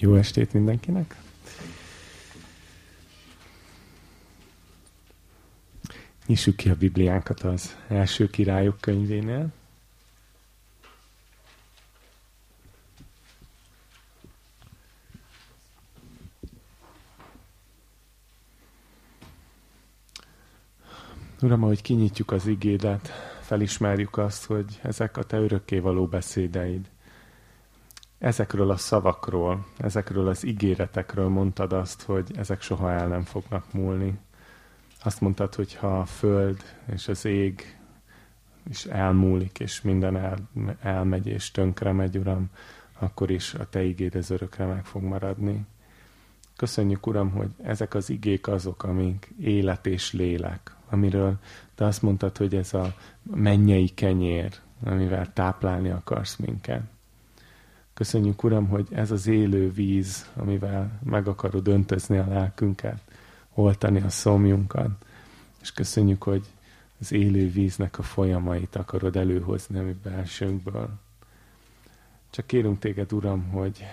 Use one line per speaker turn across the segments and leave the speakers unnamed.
Jó estét mindenkinek! Nyissuk ki a Bibliánkat az első királyok könyvénél. Uram, ahogy kinyitjuk az igédet, felismerjük azt, hogy ezek a Te örökkévaló beszédeid. Ezekről a szavakról, ezekről az ígéretekről mondtad azt, hogy ezek soha el nem fognak múlni. Azt mondtad, hogy ha a föld és az ég is elmúlik, és minden el, elmegy és tönkre megy, Uram, akkor is a Te igéd az örökre meg fog maradni. Köszönjük, Uram, hogy ezek az igék azok, amik élet és lélek, amiről te azt mondtad, hogy ez a mennyei kenyér, amivel táplálni akarsz minket. Köszönjük, Uram, hogy ez az élő víz, amivel meg akarod öntözni a lelkünket, oltani a szomjunkat, és köszönjük, hogy az élő víznek a folyamait akarod előhozni a mi belsőnkből. Csak kérünk téged, Uram, hogy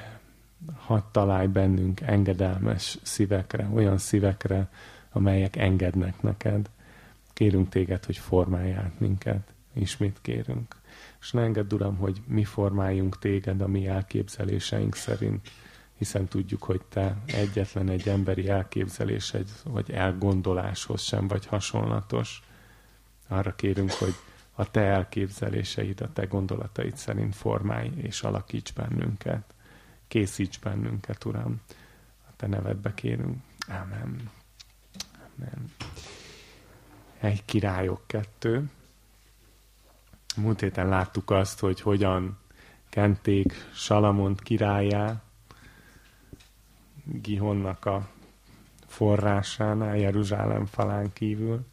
hadd találj bennünk engedelmes szívekre, olyan szívekre, amelyek engednek neked. Kérünk téged, hogy formálj át minket. Ismét kérünk. És ne engedd, Uram, hogy mi formáljunk téged a mi elképzeléseink szerint, hiszen tudjuk, hogy te egyetlen egy emberi elképzelésed, vagy elgondoláshoz sem vagy hasonlatos. Arra kérünk, hogy a te elképzeléseid, a te gondolataid szerint formálj és alakíts bennünket. Készíts bennünket, Uram. A te nevedbe kérünk. Amen. Amen. Egy királyok kettő. Múlt héten láttuk azt, hogy hogyan kenték Salamont királyá, Gihonnak a forrásánál, Jeruzsálem falán kívül.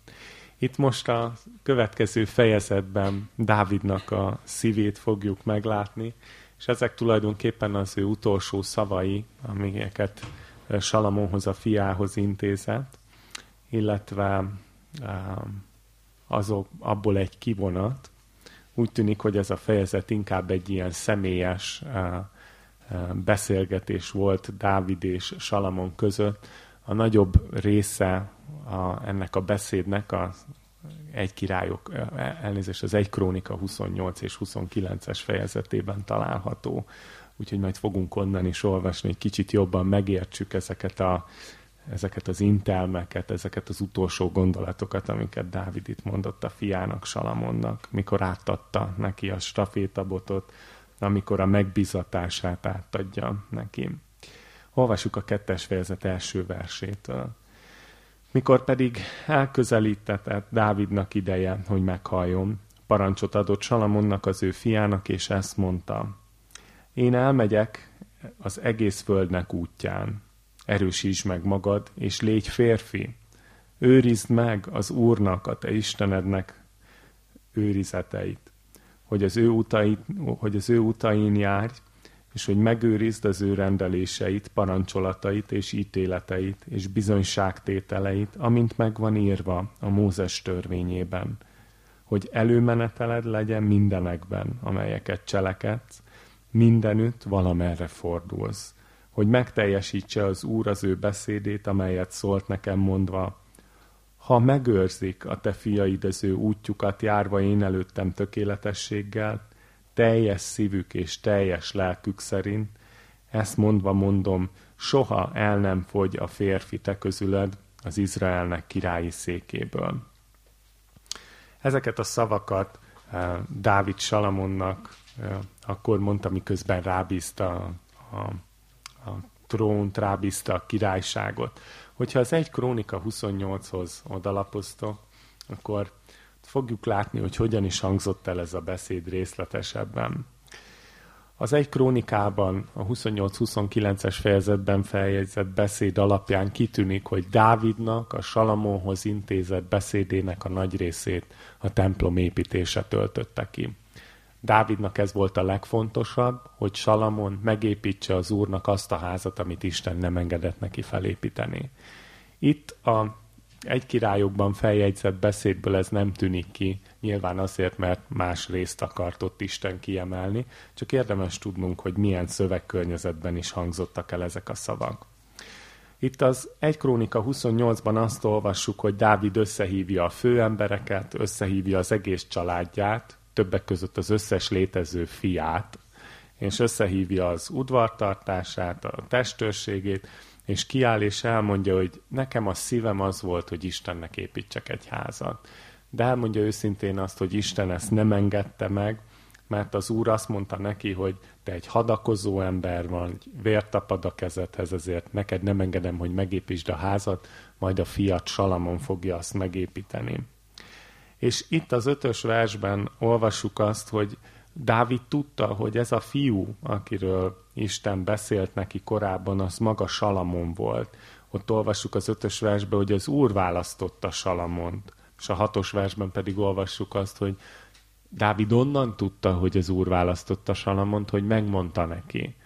Itt most a következő fejezetben Dávidnak a szívét fogjuk meglátni, és ezek tulajdonképpen az ő utolsó szavai, amiket Salamonhoz, a fiához intézett, illetve azok, abból egy kivonat. Úgy tűnik, hogy ez a fejezet inkább egy ilyen személyes beszélgetés volt Dávid és Salamon között. A nagyobb része a, ennek a beszédnek a egy királyok, elnézést, az egy krónika 28 és 29-es fejezetében található. Úgyhogy majd fogunk onnan is olvasni, hogy kicsit jobban megértsük ezeket a ezeket az intelmeket, ezeket az utolsó gondolatokat, amiket Dávid itt mondott a fiának, Salamonnak, mikor átadta neki a stafétabotot, amikor a megbizatását átadja neki. Olvassuk a kettes fejezet első versétől. Mikor pedig elközelítetett Dávidnak ideje, hogy meghalljon, parancsot adott Salamonnak az ő fiának, és ezt mondta. Én elmegyek az egész földnek útján, Erősítsd meg magad, és légy férfi. Őrizd meg az Úrnak, a te Istenednek őrizeteit, hogy az ő, utait, hogy az ő utain járj, és hogy megőrizd az ő rendeléseit, parancsolatait és ítéleteit, és bizonyságtételeit, amint megvan írva a Mózes törvényében, hogy előmeneteled legyen mindenekben, amelyeket cselekedsz, mindenütt valamerre fordulsz hogy megteljesítse az Úr az ő beszédét, amelyet szólt nekem mondva, ha megőrzik a te fiaid az ő útjukat járva én előttem tökéletességgel, teljes szívük és teljes lelkük szerint, ezt mondva mondom, soha el nem fogy a férfi te közüled az Izraelnek királyi székéből. Ezeket a szavakat uh, Dávid Salamonnak uh, akkor mondta, miközben rábízta a, a trónt, rábízta a királyságot. Hogyha az egy krónika 28-hoz odalapoztok, akkor fogjuk látni, hogy hogyan is hangzott el ez a beszéd részletesebben. Az egy krónikában, a 28-29-es fejezetben feljegyzett beszéd alapján kitűnik, hogy Dávidnak a Salamóhoz intézett beszédének a nagy részét a templom építése töltötte ki. Dávidnak ez volt a legfontosabb, hogy Salamon megépítse az Úrnak azt a házat, amit Isten nem engedett neki felépíteni. Itt a egy királyokban feljegyzett beszédből ez nem tűnik ki, nyilván azért, mert más részt akart ott Isten kiemelni, csak érdemes tudnunk, hogy milyen szövegkörnyezetben is hangzottak el ezek a szavak. Itt az 1 Krónika 28-ban azt olvassuk, hogy Dávid összehívja a főembereket, összehívja az egész családját, többek között az összes létező fiát, és összehívja az udvartartását, a testőrségét, és kiáll és elmondja, hogy nekem a szívem az volt, hogy Istennek építsek egy házat. De elmondja őszintén azt, hogy Isten ezt nem engedte meg, mert az Úr azt mondta neki, hogy te egy hadakozó ember van, vért tapad a kezedhez, ezért neked nem engedem, hogy megépítsd a házat, majd a fiat Salamon fogja azt megépíteni. És itt az ötös versben olvassuk azt, hogy Dávid tudta, hogy ez a fiú, akiről Isten beszélt neki korábban, az maga Salamon volt. Ott olvassuk az ötös versben, hogy az Úr választotta Salamont, és a hatos versben pedig olvassuk azt, hogy Dávid onnan tudta, hogy az Úr választotta Salamont, hogy megmondta neki.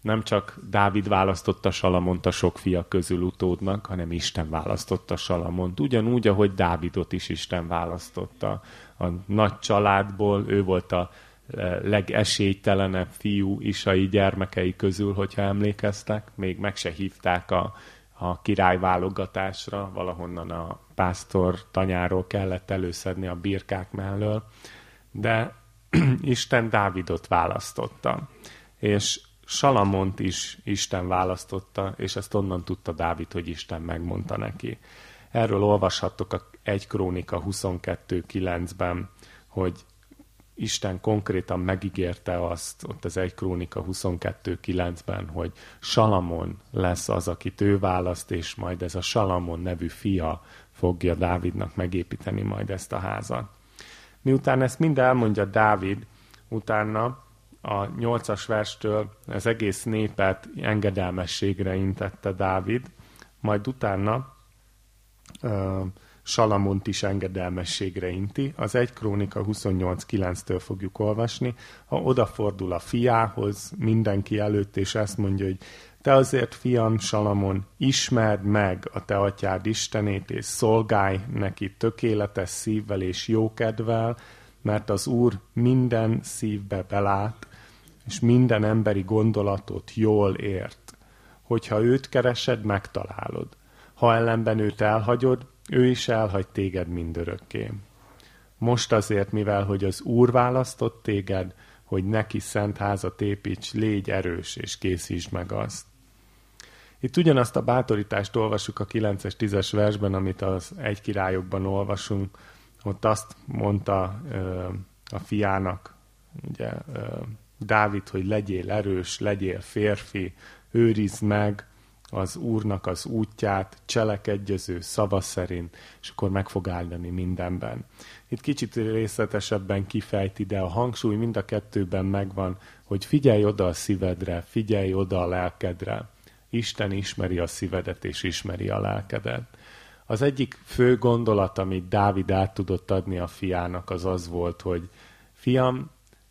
Nem csak Dávid választotta Salamont a sok fia közül utódnak, hanem Isten választotta Salamont. Ugyanúgy, ahogy Dávidot is Isten választotta. A nagy családból ő volt a legesélytelenebb fiú isai gyermekei közül, hogyha emlékeztek. Még meg se hívták a, a királyválogatásra, valahonnan a pásztor tanyáról kellett előszedni a birkák mellől de Isten Dávidot választotta, és Salamont is Isten választotta, és ezt onnan tudta Dávid, hogy Isten megmondta neki. Erről olvashattok a 1 Krónika 22.9-ben, hogy Isten konkrétan megígérte azt, ott az 1 Krónika 22.9-ben, hogy Salamon lesz az, akit ő választ, és majd ez a Salamon nevű fia fogja Dávidnak megépíteni majd ezt a házat. Miután ezt mind elmondja Dávid, utána a nyolcas verstől az egész népet engedelmességre intette Dávid, majd utána uh, Salamont is engedelmességre inti. Az 1 Krónika 28.9-től fogjuk olvasni. Ha odafordul a fiához mindenki előtt, és ezt mondja, hogy te azért, fiam Salamon, ismerd meg a te atyád Istenét, és szolgálj neki tökéletes szívvel és jókedvel, mert az Úr minden szívbe belát, és minden emberi gondolatot jól ért. Hogyha őt keresed, megtalálod. Ha ellenben őt elhagyod, ő is elhagy téged mindörökké. Most azért, mivel hogy az Úr választott téged, hogy neki szent házat építs, légy erős, és készítsd meg azt. Itt ugyanazt a bátorítást olvasjuk a 9-es, 10-es versben, amit az egy királyokban olvasunk. Ott azt mondta ö, a fiának, ugye, ö, Dávid, hogy legyél erős, legyél férfi, őrizd meg az Úrnak az útját, cselekedjöző szava szerint, és akkor meg fog áldani mindenben. Itt kicsit részletesebben kifejti, de a hangsúly mind a kettőben megvan, hogy figyelj oda a szívedre, figyelj oda a lelkedre Isten ismeri a szívedet és ismeri a lelkedet. Az egyik fő gondolat, amit Dávid át tudott adni a fiának, az az volt, hogy fiam,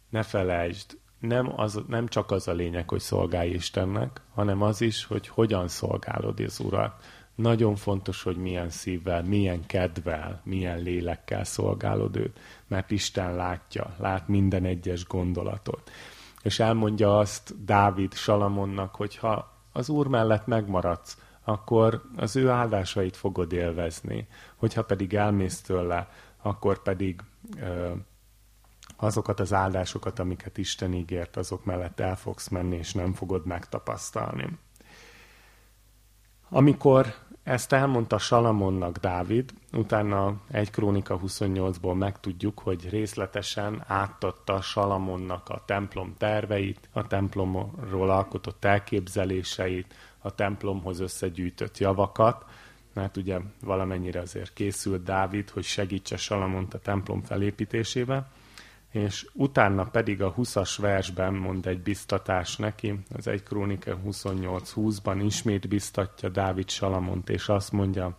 ne felejtsd, nem, az, nem csak az a lényeg, hogy szolgálj Istennek, hanem az is, hogy hogyan szolgálod az Urat. Nagyon fontos, hogy milyen szívvel, milyen kedvel, milyen lélekkel szolgálod őt, mert Isten látja, lát minden egyes gondolatot. És elmondja azt Dávid Salamonnak, hogy ha az Úr mellett megmaradsz, akkor az ő áldásait fogod élvezni. Hogyha pedig elmész tőle, akkor pedig ö, azokat az áldásokat, amiket Isten ígért, azok mellett el fogsz menni, és nem fogod megtapasztalni. Amikor ezt elmondta Salamonnak Dávid, utána egy Krónika 28-ból megtudjuk, hogy részletesen átadta Salamonnak a templom terveit, a templomról alkotott elképzeléseit, a templomhoz összegyűjtött javakat, mert ugye valamennyire azért készült Dávid, hogy segítse Salamont a templom felépítésébe, és utána pedig a 20-as versben mond egy biztatás neki, az egy Krónika 28-20-ban ismét biztatja Dávid Salamont, és azt mondja,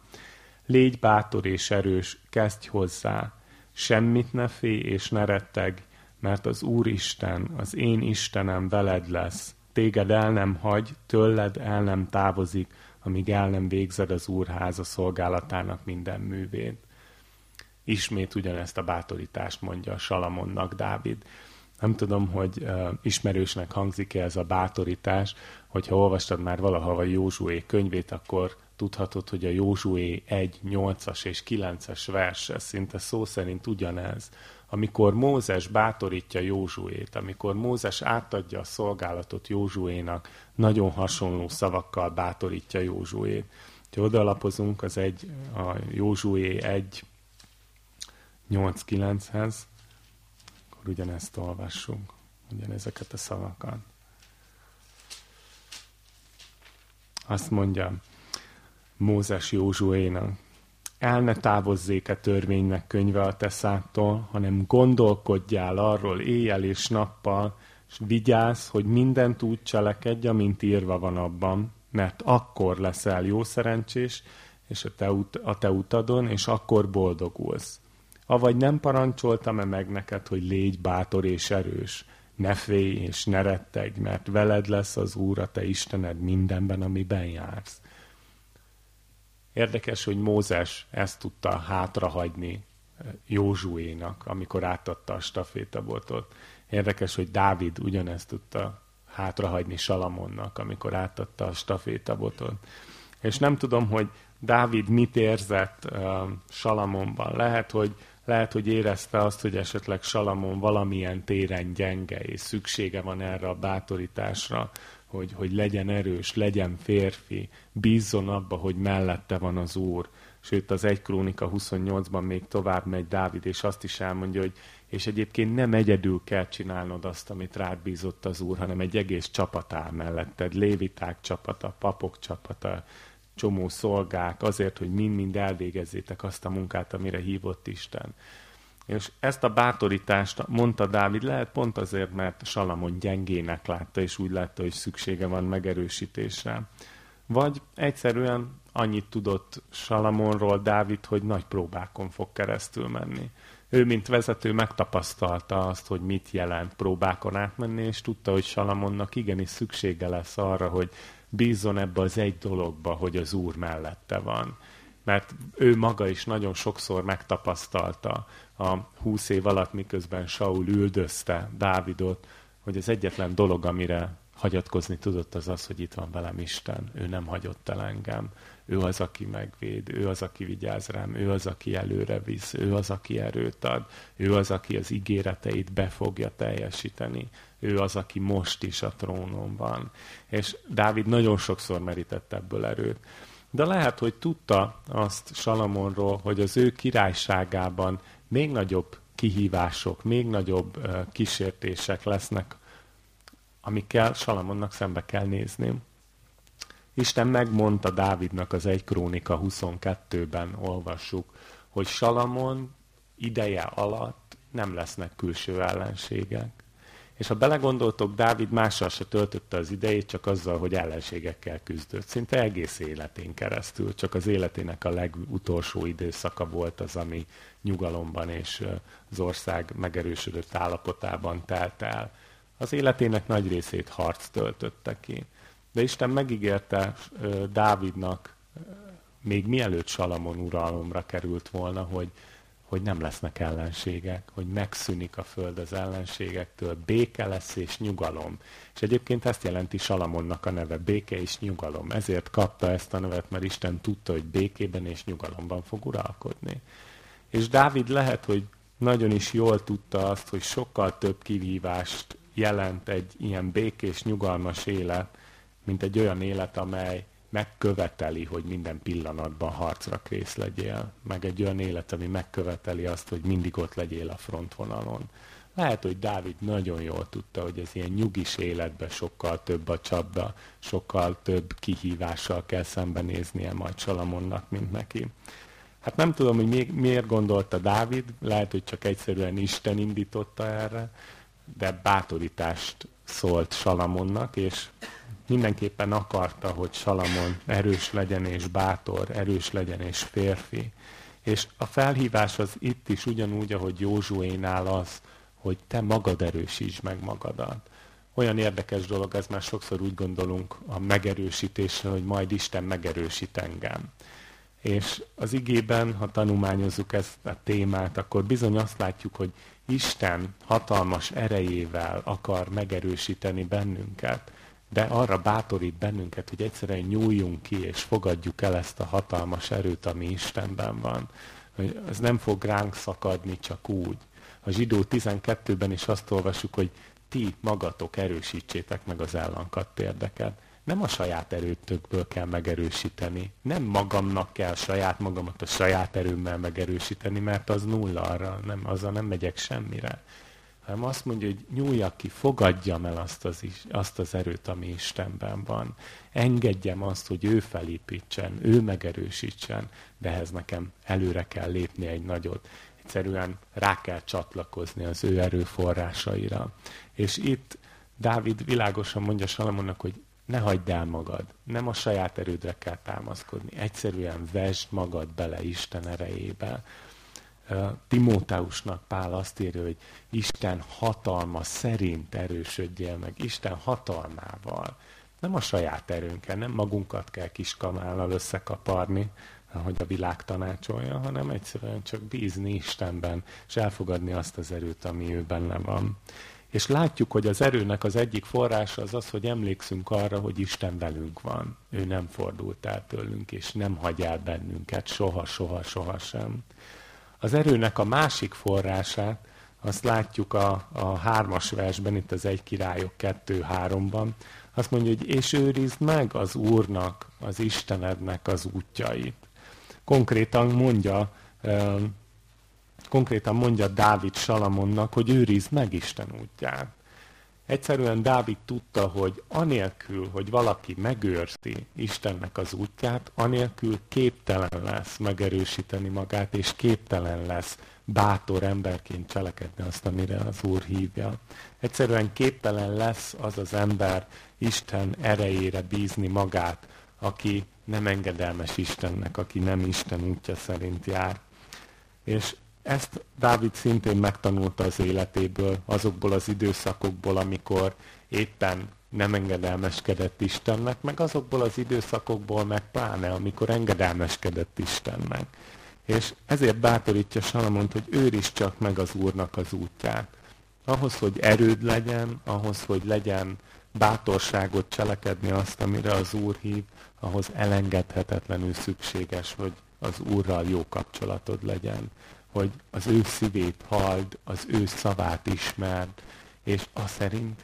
légy bátor és erős, kezdj hozzá, semmit ne félj és ne retteg, mert az Úr Isten, az én Istenem veled lesz, téged el nem hagy, tőled el nem távozik, amíg el nem végzed az úrháza szolgálatának minden művét. Ismét ugyanezt a bátorítást mondja Salamonnak Dávid. Nem tudom, hogy uh, ismerősnek hangzik-e ez a bátorítás, hogyha olvastad már valaha a Józsué könyvét, akkor tudhatod, hogy a Józsué 1, 8-as és 9-es vers, ez szinte szó szerint ugyanez. Amikor Mózes bátorítja Józsuét, amikor Mózes átadja a szolgálatot Józsuénak, nagyon hasonló szavakkal bátorítja Józsuét. Ha odalapozunk az egy, a Józsué 1, 8-9-hez, akkor ugyanezt olvassunk, ugyanezeket a szavakat. Azt mondja Mózes Józsuénak, el ne távozzék-e törvénynek könyve a teszától, hanem gondolkodjál arról éjjel és nappal, és vigyázz, hogy mindent úgy cselekedj, amint írva van abban, mert akkor leszel jó szerencsés, és a te, ut- a te utadon, és akkor boldogulsz. Avagy nem parancsoltam-e meg neked, hogy légy bátor és erős, ne félj és ne rettegj, mert veled lesz az Úr, a te Istened mindenben, amiben jársz. Érdekes, hogy Mózes ezt tudta hátrahagyni eh, Józsuénak, amikor átadta a stafétabotot. Érdekes, hogy Dávid ugyanezt tudta hátrahagyni Salamonnak, amikor átadta a stafétabotot. És nem tudom, hogy Dávid mit érzett uh, Salamonban. Lehet, hogy lehet, hogy érezte azt, hogy esetleg Salamon valamilyen téren gyenge, és szüksége van erre a bátorításra, hogy, hogy legyen erős, legyen férfi, bízzon abba, hogy mellette van az Úr. Sőt, az 1 Krónika 28-ban még tovább megy Dávid, és azt is elmondja, hogy és egyébként nem egyedül kell csinálnod azt, amit rád bízott az Úr, hanem egy egész csapat áll melletted, léviták csapata, papok csapata, csomó szolgák, azért, hogy mind-mind elvégezzétek azt a munkát, amire hívott Isten. És ezt a bátorítást mondta Dávid, lehet pont azért, mert Salamon gyengének látta, és úgy látta, hogy szüksége van megerősítésre. Vagy egyszerűen annyit tudott Salamonról Dávid, hogy nagy próbákon fog keresztül menni. Ő, mint vezető, megtapasztalta azt, hogy mit jelent próbákon átmenni, és tudta, hogy Salamonnak igenis szüksége lesz arra, hogy bízzon ebbe az egy dologba, hogy az Úr mellette van. Mert ő maga is nagyon sokszor megtapasztalta a húsz év alatt, miközben Saul üldözte Dávidot, hogy az egyetlen dolog, amire hagyatkozni tudott, az az, hogy itt van velem Isten. Ő nem hagyott el engem. Ő az, aki megvéd, ő az, aki vigyáz rám, ő az, aki előre visz, ő az, aki erőt ad, ő az, aki az ígéreteit be fogja teljesíteni, ő az, aki most is a trónon van. És Dávid nagyon sokszor merített ebből erőt. De lehet, hogy tudta azt Salamonról, hogy az ő királyságában még nagyobb kihívások, még nagyobb kísértések lesznek, amikkel Salamonnak szembe kell nézni. Isten megmondta Dávidnak az 1 Krónika 22-ben olvassuk, hogy Salamon ideje alatt nem lesznek külső ellenségek. És ha belegondoltok, Dávid mással se töltötte az idejét, csak azzal, hogy ellenségekkel küzdött. Szinte egész életén keresztül, csak az életének a legutolsó időszaka volt az, ami nyugalomban és az ország megerősödött állapotában telt el. Az életének nagy részét harc töltötte ki. De Isten megígérte Dávidnak, még mielőtt Salamon uralomra került volna, hogy hogy nem lesznek ellenségek, hogy megszűnik a föld az ellenségektől, béke lesz és nyugalom. És egyébként ezt jelenti Salamonnak a neve, béke és nyugalom. Ezért kapta ezt a nevet, mert Isten tudta, hogy békében és nyugalomban fog uralkodni. És Dávid lehet, hogy nagyon is jól tudta azt, hogy sokkal több kihívást jelent egy ilyen békés, nyugalmas élet, mint egy olyan élet, amely megköveteli, hogy minden pillanatban harcra kész legyél, meg egy olyan élet, ami megköveteli azt, hogy mindig ott legyél a frontvonalon. Lehet, hogy Dávid nagyon jól tudta, hogy ez ilyen nyugis életben sokkal több a csapda, sokkal több kihívással kell szembenéznie majd Salamonnak, mint neki. Hát nem tudom, hogy mi, miért gondolta Dávid, lehet, hogy csak egyszerűen Isten indította erre, de bátorítást szólt Salamonnak, és mindenképpen akarta, hogy Salamon erős legyen és bátor, erős legyen és férfi. És a felhívás az itt is ugyanúgy, ahogy Józsuénál az, hogy te magad erősítsd meg magadat. olyan érdekes dolog, ez már sokszor úgy gondolunk a megerősítésre, hogy majd Isten megerősít engem. És az igében, ha tanulmányozzuk ezt a témát, akkor bizony azt látjuk, hogy Isten hatalmas erejével akar megerősíteni bennünket, de arra bátorít bennünket, hogy egyszerűen nyúljunk ki, és fogadjuk el ezt a hatalmas erőt, ami Istenben van. Hogy ez nem fog ránk szakadni csak úgy. A zsidó 12-ben is azt olvasjuk, hogy ti magatok erősítsétek meg az ellankadt térdeket. Nem a saját erőtökből kell megerősíteni. Nem magamnak kell saját magamat a saját erőmmel megerősíteni, mert az nulla arra, nem, azzal nem megyek semmire. Hanem azt mondja, hogy nyúljak ki, fogadjam el azt az, azt az erőt, ami Istenben van. Engedjem azt, hogy ő felépítsen, ő megerősítsen, de ehhez nekem előre kell lépni egy nagyot egyszerűen rá kell csatlakozni az ő erőforrásaira. És itt Dávid világosan mondja Salamonnak, hogy ne hagyd el magad, nem a saját erődre kell támaszkodni, egyszerűen vesd magad bele Isten erejébe. Timóteusnak Pál azt írja, hogy Isten hatalma szerint erősödjél meg, Isten hatalmával. Nem a saját erőnkkel, nem magunkat kell kiskamállal összekaparni, ahogy a világ tanácsolja, hanem egyszerűen csak bízni Istenben, és elfogadni azt az erőt, ami ő benne van. És látjuk, hogy az erőnek az egyik forrása az az, hogy emlékszünk arra, hogy Isten velünk van. Ő nem fordult el tőlünk, és nem hagy el bennünket soha, soha, soha sem. Az erőnek a másik forrását, azt látjuk a, a hármas versben, itt az egy királyok kettő-háromban, azt mondja, hogy és őrizd meg az Úrnak, az Istenednek az útjait konkrétan mondja, konkrétan mondja Dávid Salamonnak, hogy őrizd meg Isten útját. Egyszerűen Dávid tudta, hogy anélkül, hogy valaki megőrzi Istennek az útját, anélkül képtelen lesz megerősíteni magát, és képtelen lesz bátor emberként cselekedni azt, amire az Úr hívja. Egyszerűen képtelen lesz az az ember Isten erejére bízni magát, aki nem engedelmes Istennek, aki nem Isten útja szerint jár. És ezt Dávid szintén megtanulta az életéből, azokból az időszakokból, amikor éppen nem engedelmeskedett Istennek, meg azokból az időszakokból, meg pláne, amikor engedelmeskedett Istennek. És ezért bátorítja Salamont, hogy őrizd csak meg az Úrnak az útját. Ahhoz, hogy erőd legyen, ahhoz, hogy legyen bátorságot cselekedni azt, amire az Úr hív, ahhoz elengedhetetlenül szükséges, hogy az Úrral jó kapcsolatod legyen, hogy az ő szívét halld, az ő szavát ismerd, és a szerint.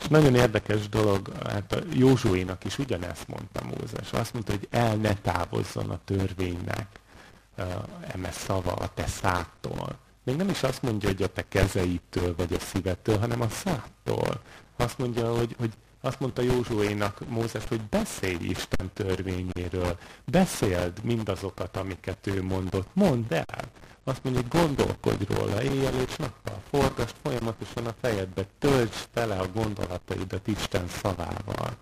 És nagyon érdekes dolog, hát a Józsuénak is ugyanezt mondta Mózes. Azt mondta, hogy el ne távozzon a törvénynek eme szava a te szától. Még nem is azt mondja, hogy a te kezeitől vagy a szívettől, hanem a száttól. Azt mondja, hogy, hogy azt mondta Józsuénak Mózes, hogy beszélj Isten törvényéről, beszéld mindazokat, amiket ő mondott, mondd el. Azt mondja, hogy gondolkodj róla éjjel és nappal, forgasd folyamatosan a fejedbe, töltsd tele a gondolataidat Isten szavával.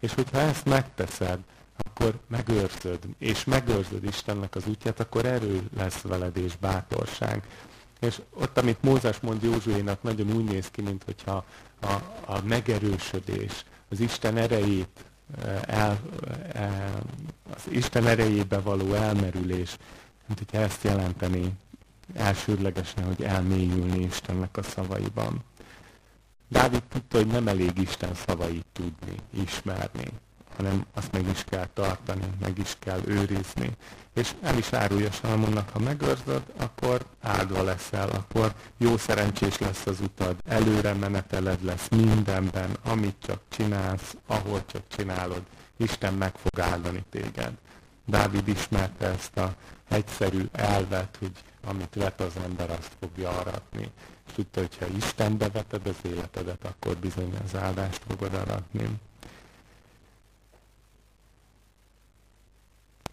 És hogyha ezt megteszed, akkor megőrzöd, és megőrzöd Istennek az útját, akkor erő lesz veled és bátorság. És ott, amit Mózes mond Józsuénak, nagyon úgy néz ki, mint hogyha a, a megerősödés, az Isten erejét, eh, el, el, az Isten erejébe való elmerülés, mint hogyha ezt jelenteni elsődlegesen, hogy elmélyülni Istennek a szavaiban. Dávid tudta, hogy nem elég Isten szavait tudni, ismerni, hanem azt meg is kell tartani, meg is kell őrizni. És el is árulja Salmonnak, ha megőrzöd, akkor áldva leszel, akkor jó szerencsés lesz az utad, előre meneteled lesz mindenben, amit csak csinálsz, ahol csak csinálod. Isten meg fog áldani téged. Dávid ismerte ezt a egyszerű elvet, hogy amit vet az ember, azt fogja aratni. És tudta, hogy ha Istenbe veted az életedet, akkor bizony az áldást fogod aratni.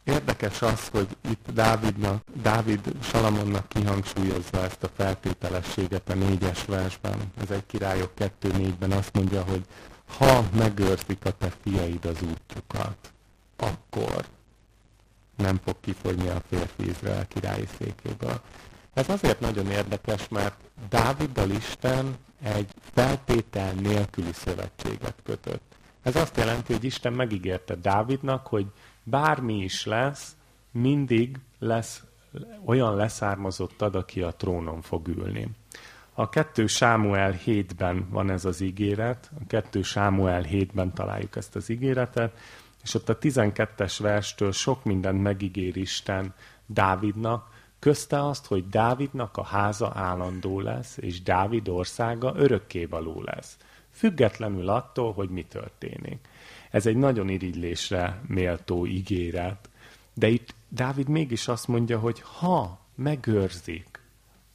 Érdekes az, hogy itt Dávidnak, Dávid Salamonnak kihangsúlyozza ezt a feltételességet a négyes versben. Ez egy királyok 2.4-ben azt mondja, hogy ha megőrzik a te fiaid az útjukat, akkor nem fog kifogyni a férfi Izrael királyi székéből. Ez azért nagyon érdekes, mert Dáviddal Isten egy feltétel nélküli szövetséget kötött. Ez azt jelenti, hogy Isten megígérte Dávidnak, hogy bármi is lesz, mindig lesz olyan leszármazottad, aki a trónon fog ülni. A 2 Sámuel 7-ben van ez az ígéret, a 2 Sámuel 7-ben találjuk ezt az ígéretet, és ott a 12-es verstől sok mindent megígér Isten Dávidnak, közte azt, hogy Dávidnak a háza állandó lesz, és Dávid országa örökkévaló lesz, függetlenül attól, hogy mi történik. Ez egy nagyon irigylésre méltó ígéret, de itt Dávid mégis azt mondja, hogy ha megőrzik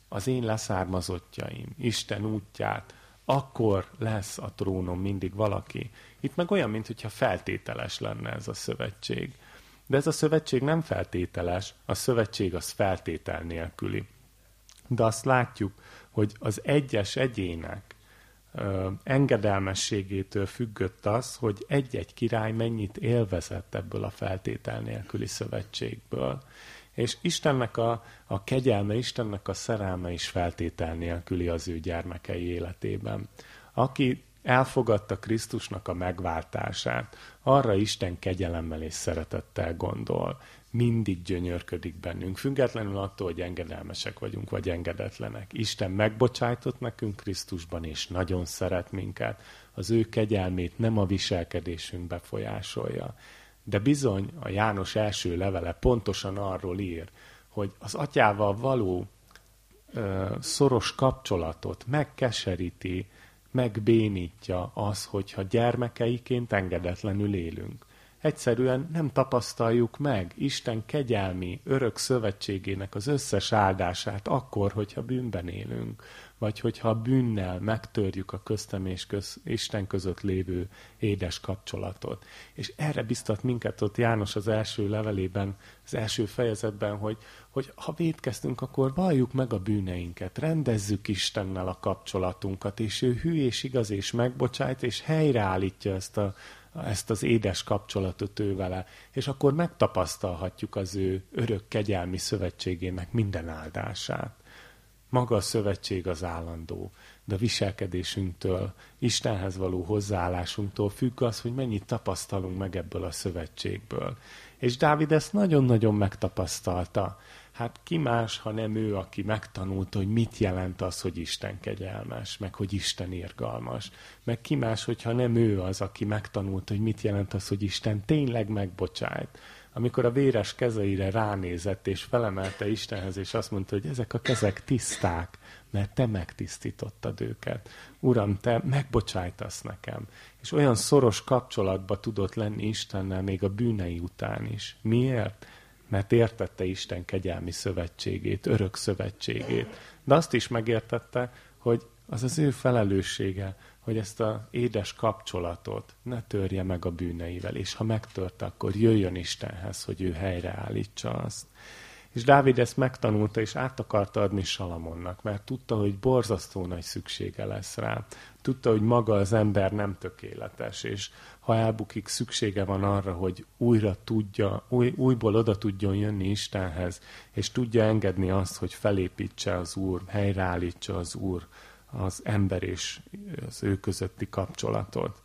az én leszármazottjaim Isten útját, akkor lesz a trónon mindig valaki. Itt meg olyan, mintha feltételes lenne ez a szövetség. De ez a szövetség nem feltételes, a szövetség az feltétel nélküli. De azt látjuk, hogy az egyes egyének engedelmességétől függött az, hogy egy-egy király mennyit élvezett ebből a feltétel nélküli szövetségből. És Istennek a, a kegyelme, Istennek a szerelme is feltétel nélküli az ő gyermekei életében. Aki elfogadta Krisztusnak a megváltását, arra Isten kegyelemmel és szeretettel gondol. Mindig gyönyörködik bennünk, függetlenül attól, hogy engedelmesek vagyunk, vagy engedetlenek. Isten megbocsájtott nekünk Krisztusban, és nagyon szeret minket. Az ő kegyelmét nem a viselkedésünk befolyásolja. De bizony a János első levele pontosan arról ír, hogy az atyával való ö, szoros kapcsolatot megkeseríti, megbénítja az, hogyha gyermekeiként engedetlenül élünk. Egyszerűen nem tapasztaljuk meg Isten kegyelmi, örök szövetségének az összes áldását akkor, hogyha bűnben élünk vagy hogyha bűnnel megtörjük a köztem és köz, Isten között lévő édes kapcsolatot. És erre biztat minket ott János az első levelében, az első fejezetben, hogy, hogy ha védkeztünk, akkor valljuk meg a bűneinket, rendezzük Istennel a kapcsolatunkat, és ő hű és igaz és megbocsájt, és helyreállítja ezt a, ezt az édes kapcsolatot ő vele, és akkor megtapasztalhatjuk az ő örök kegyelmi szövetségének minden áldását. Maga a szövetség az állandó, de a viselkedésünktől, Istenhez való hozzáállásunktól függ az, hogy mennyit tapasztalunk meg ebből a szövetségből. És Dávid ezt nagyon-nagyon megtapasztalta. Hát ki más, ha nem ő, aki megtanulta, hogy mit jelent az, hogy Isten kegyelmes, meg hogy Isten irgalmas. Meg ki más, hogyha nem ő az, aki megtanulta, hogy mit jelent az, hogy Isten tényleg megbocsájt amikor a véres kezeire ránézett, és felemelte Istenhez, és azt mondta, hogy ezek a kezek tiszták, mert te megtisztítottad őket. Uram, te megbocsájtasz nekem. És olyan szoros kapcsolatba tudott lenni Istennel még a bűnei után is. Miért? Mert értette Isten kegyelmi szövetségét, örök szövetségét. De azt is megértette, hogy az az ő felelőssége, hogy ezt az édes kapcsolatot ne törje meg a bűneivel, és ha megtört, akkor jöjjön Istenhez, hogy ő helyreállítsa azt. És Dávid ezt megtanulta, és át akarta adni Salamonnak, mert tudta, hogy borzasztó nagy szüksége lesz rá. Tudta, hogy maga az ember nem tökéletes, és ha elbukik, szüksége van arra, hogy újra tudja, új, újból oda tudjon jönni Istenhez, és tudja engedni azt, hogy felépítse az Úr, helyreállítsa az Úr az ember és az ő közötti kapcsolatot.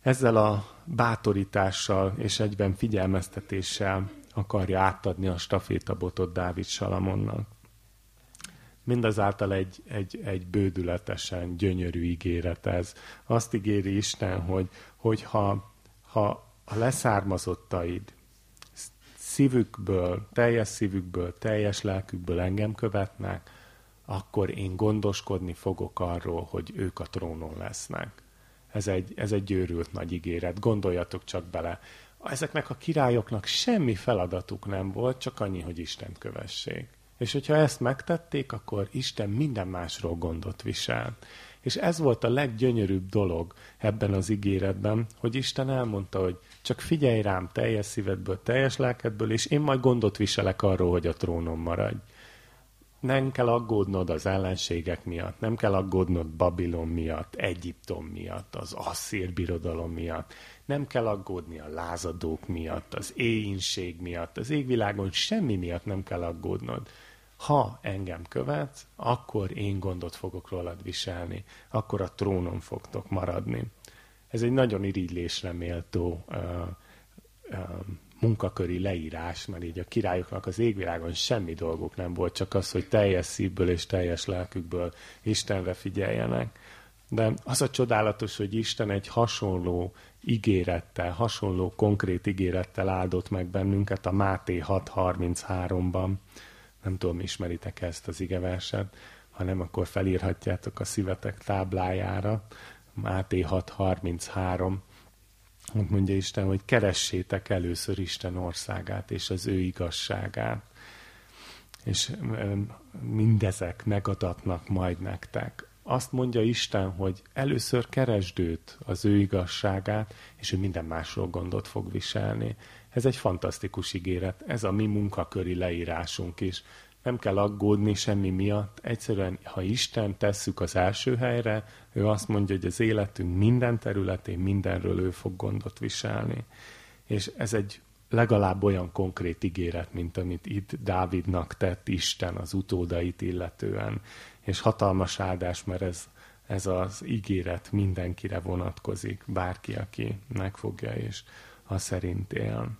Ezzel a bátorítással és egyben figyelmeztetéssel akarja átadni a stafétabotot Dávid Salamonnak. Mindazáltal egy, egy, egy bődületesen gyönyörű ígéret ez. Azt ígéri Isten, hogy, hogy ha, ha a leszármazottaid szívükből, teljes szívükből, teljes lelkükből engem követnek, akkor én gondoskodni fogok arról, hogy ők a trónon lesznek. Ez egy, ez egy győrült nagy ígéret, gondoljatok csak bele. Ezeknek a királyoknak semmi feladatuk nem volt, csak annyi, hogy Isten kövessék. És hogyha ezt megtették, akkor Isten minden másról gondot visel. És ez volt a leggyönyörűbb dolog ebben az ígéretben, hogy Isten elmondta, hogy csak figyelj rám teljes szívedből, teljes lelkedből, és én majd gondot viselek arról, hogy a trónon maradj nem kell aggódnod az ellenségek miatt, nem kell aggódnod Babilon miatt, Egyiptom miatt, az asszír birodalom miatt, nem kell aggódni a lázadók miatt, az éjínség miatt, az égvilágon semmi miatt nem kell aggódnod. Ha engem követsz, akkor én gondot fogok rólad viselni, akkor a trónon fogtok maradni. Ez egy nagyon irigylésre méltó uh, uh, munkaköri leírás, mert így a királyoknak az égvilágon semmi dolguk nem volt, csak az, hogy teljes szívből és teljes lelkükből Istenre figyeljenek. De az a csodálatos, hogy Isten egy hasonló ígérettel, hasonló konkrét ígérettel áldott meg bennünket a Máté 6.33-ban. Nem tudom, ismeritek ezt az igeverset, ha nem, akkor felírhatjátok a szívetek táblájára. Máté 6.33 ott mondja Isten, hogy keressétek először Isten országát és az ő igazságát. És mindezek megadatnak majd nektek. Azt mondja Isten, hogy először keresd őt, az ő igazságát, és ő minden másról gondot fog viselni. Ez egy fantasztikus ígéret, ez a mi munkaköri leírásunk is nem kell aggódni semmi miatt. Egyszerűen, ha Isten tesszük az első helyre, ő azt mondja, hogy az életünk minden területén, mindenről ő fog gondot viselni. És ez egy legalább olyan konkrét ígéret, mint amit itt Dávidnak tett Isten az utódait illetően. És hatalmas áldás, mert ez, ez az ígéret mindenkire vonatkozik, bárki, aki megfogja és a szerint él.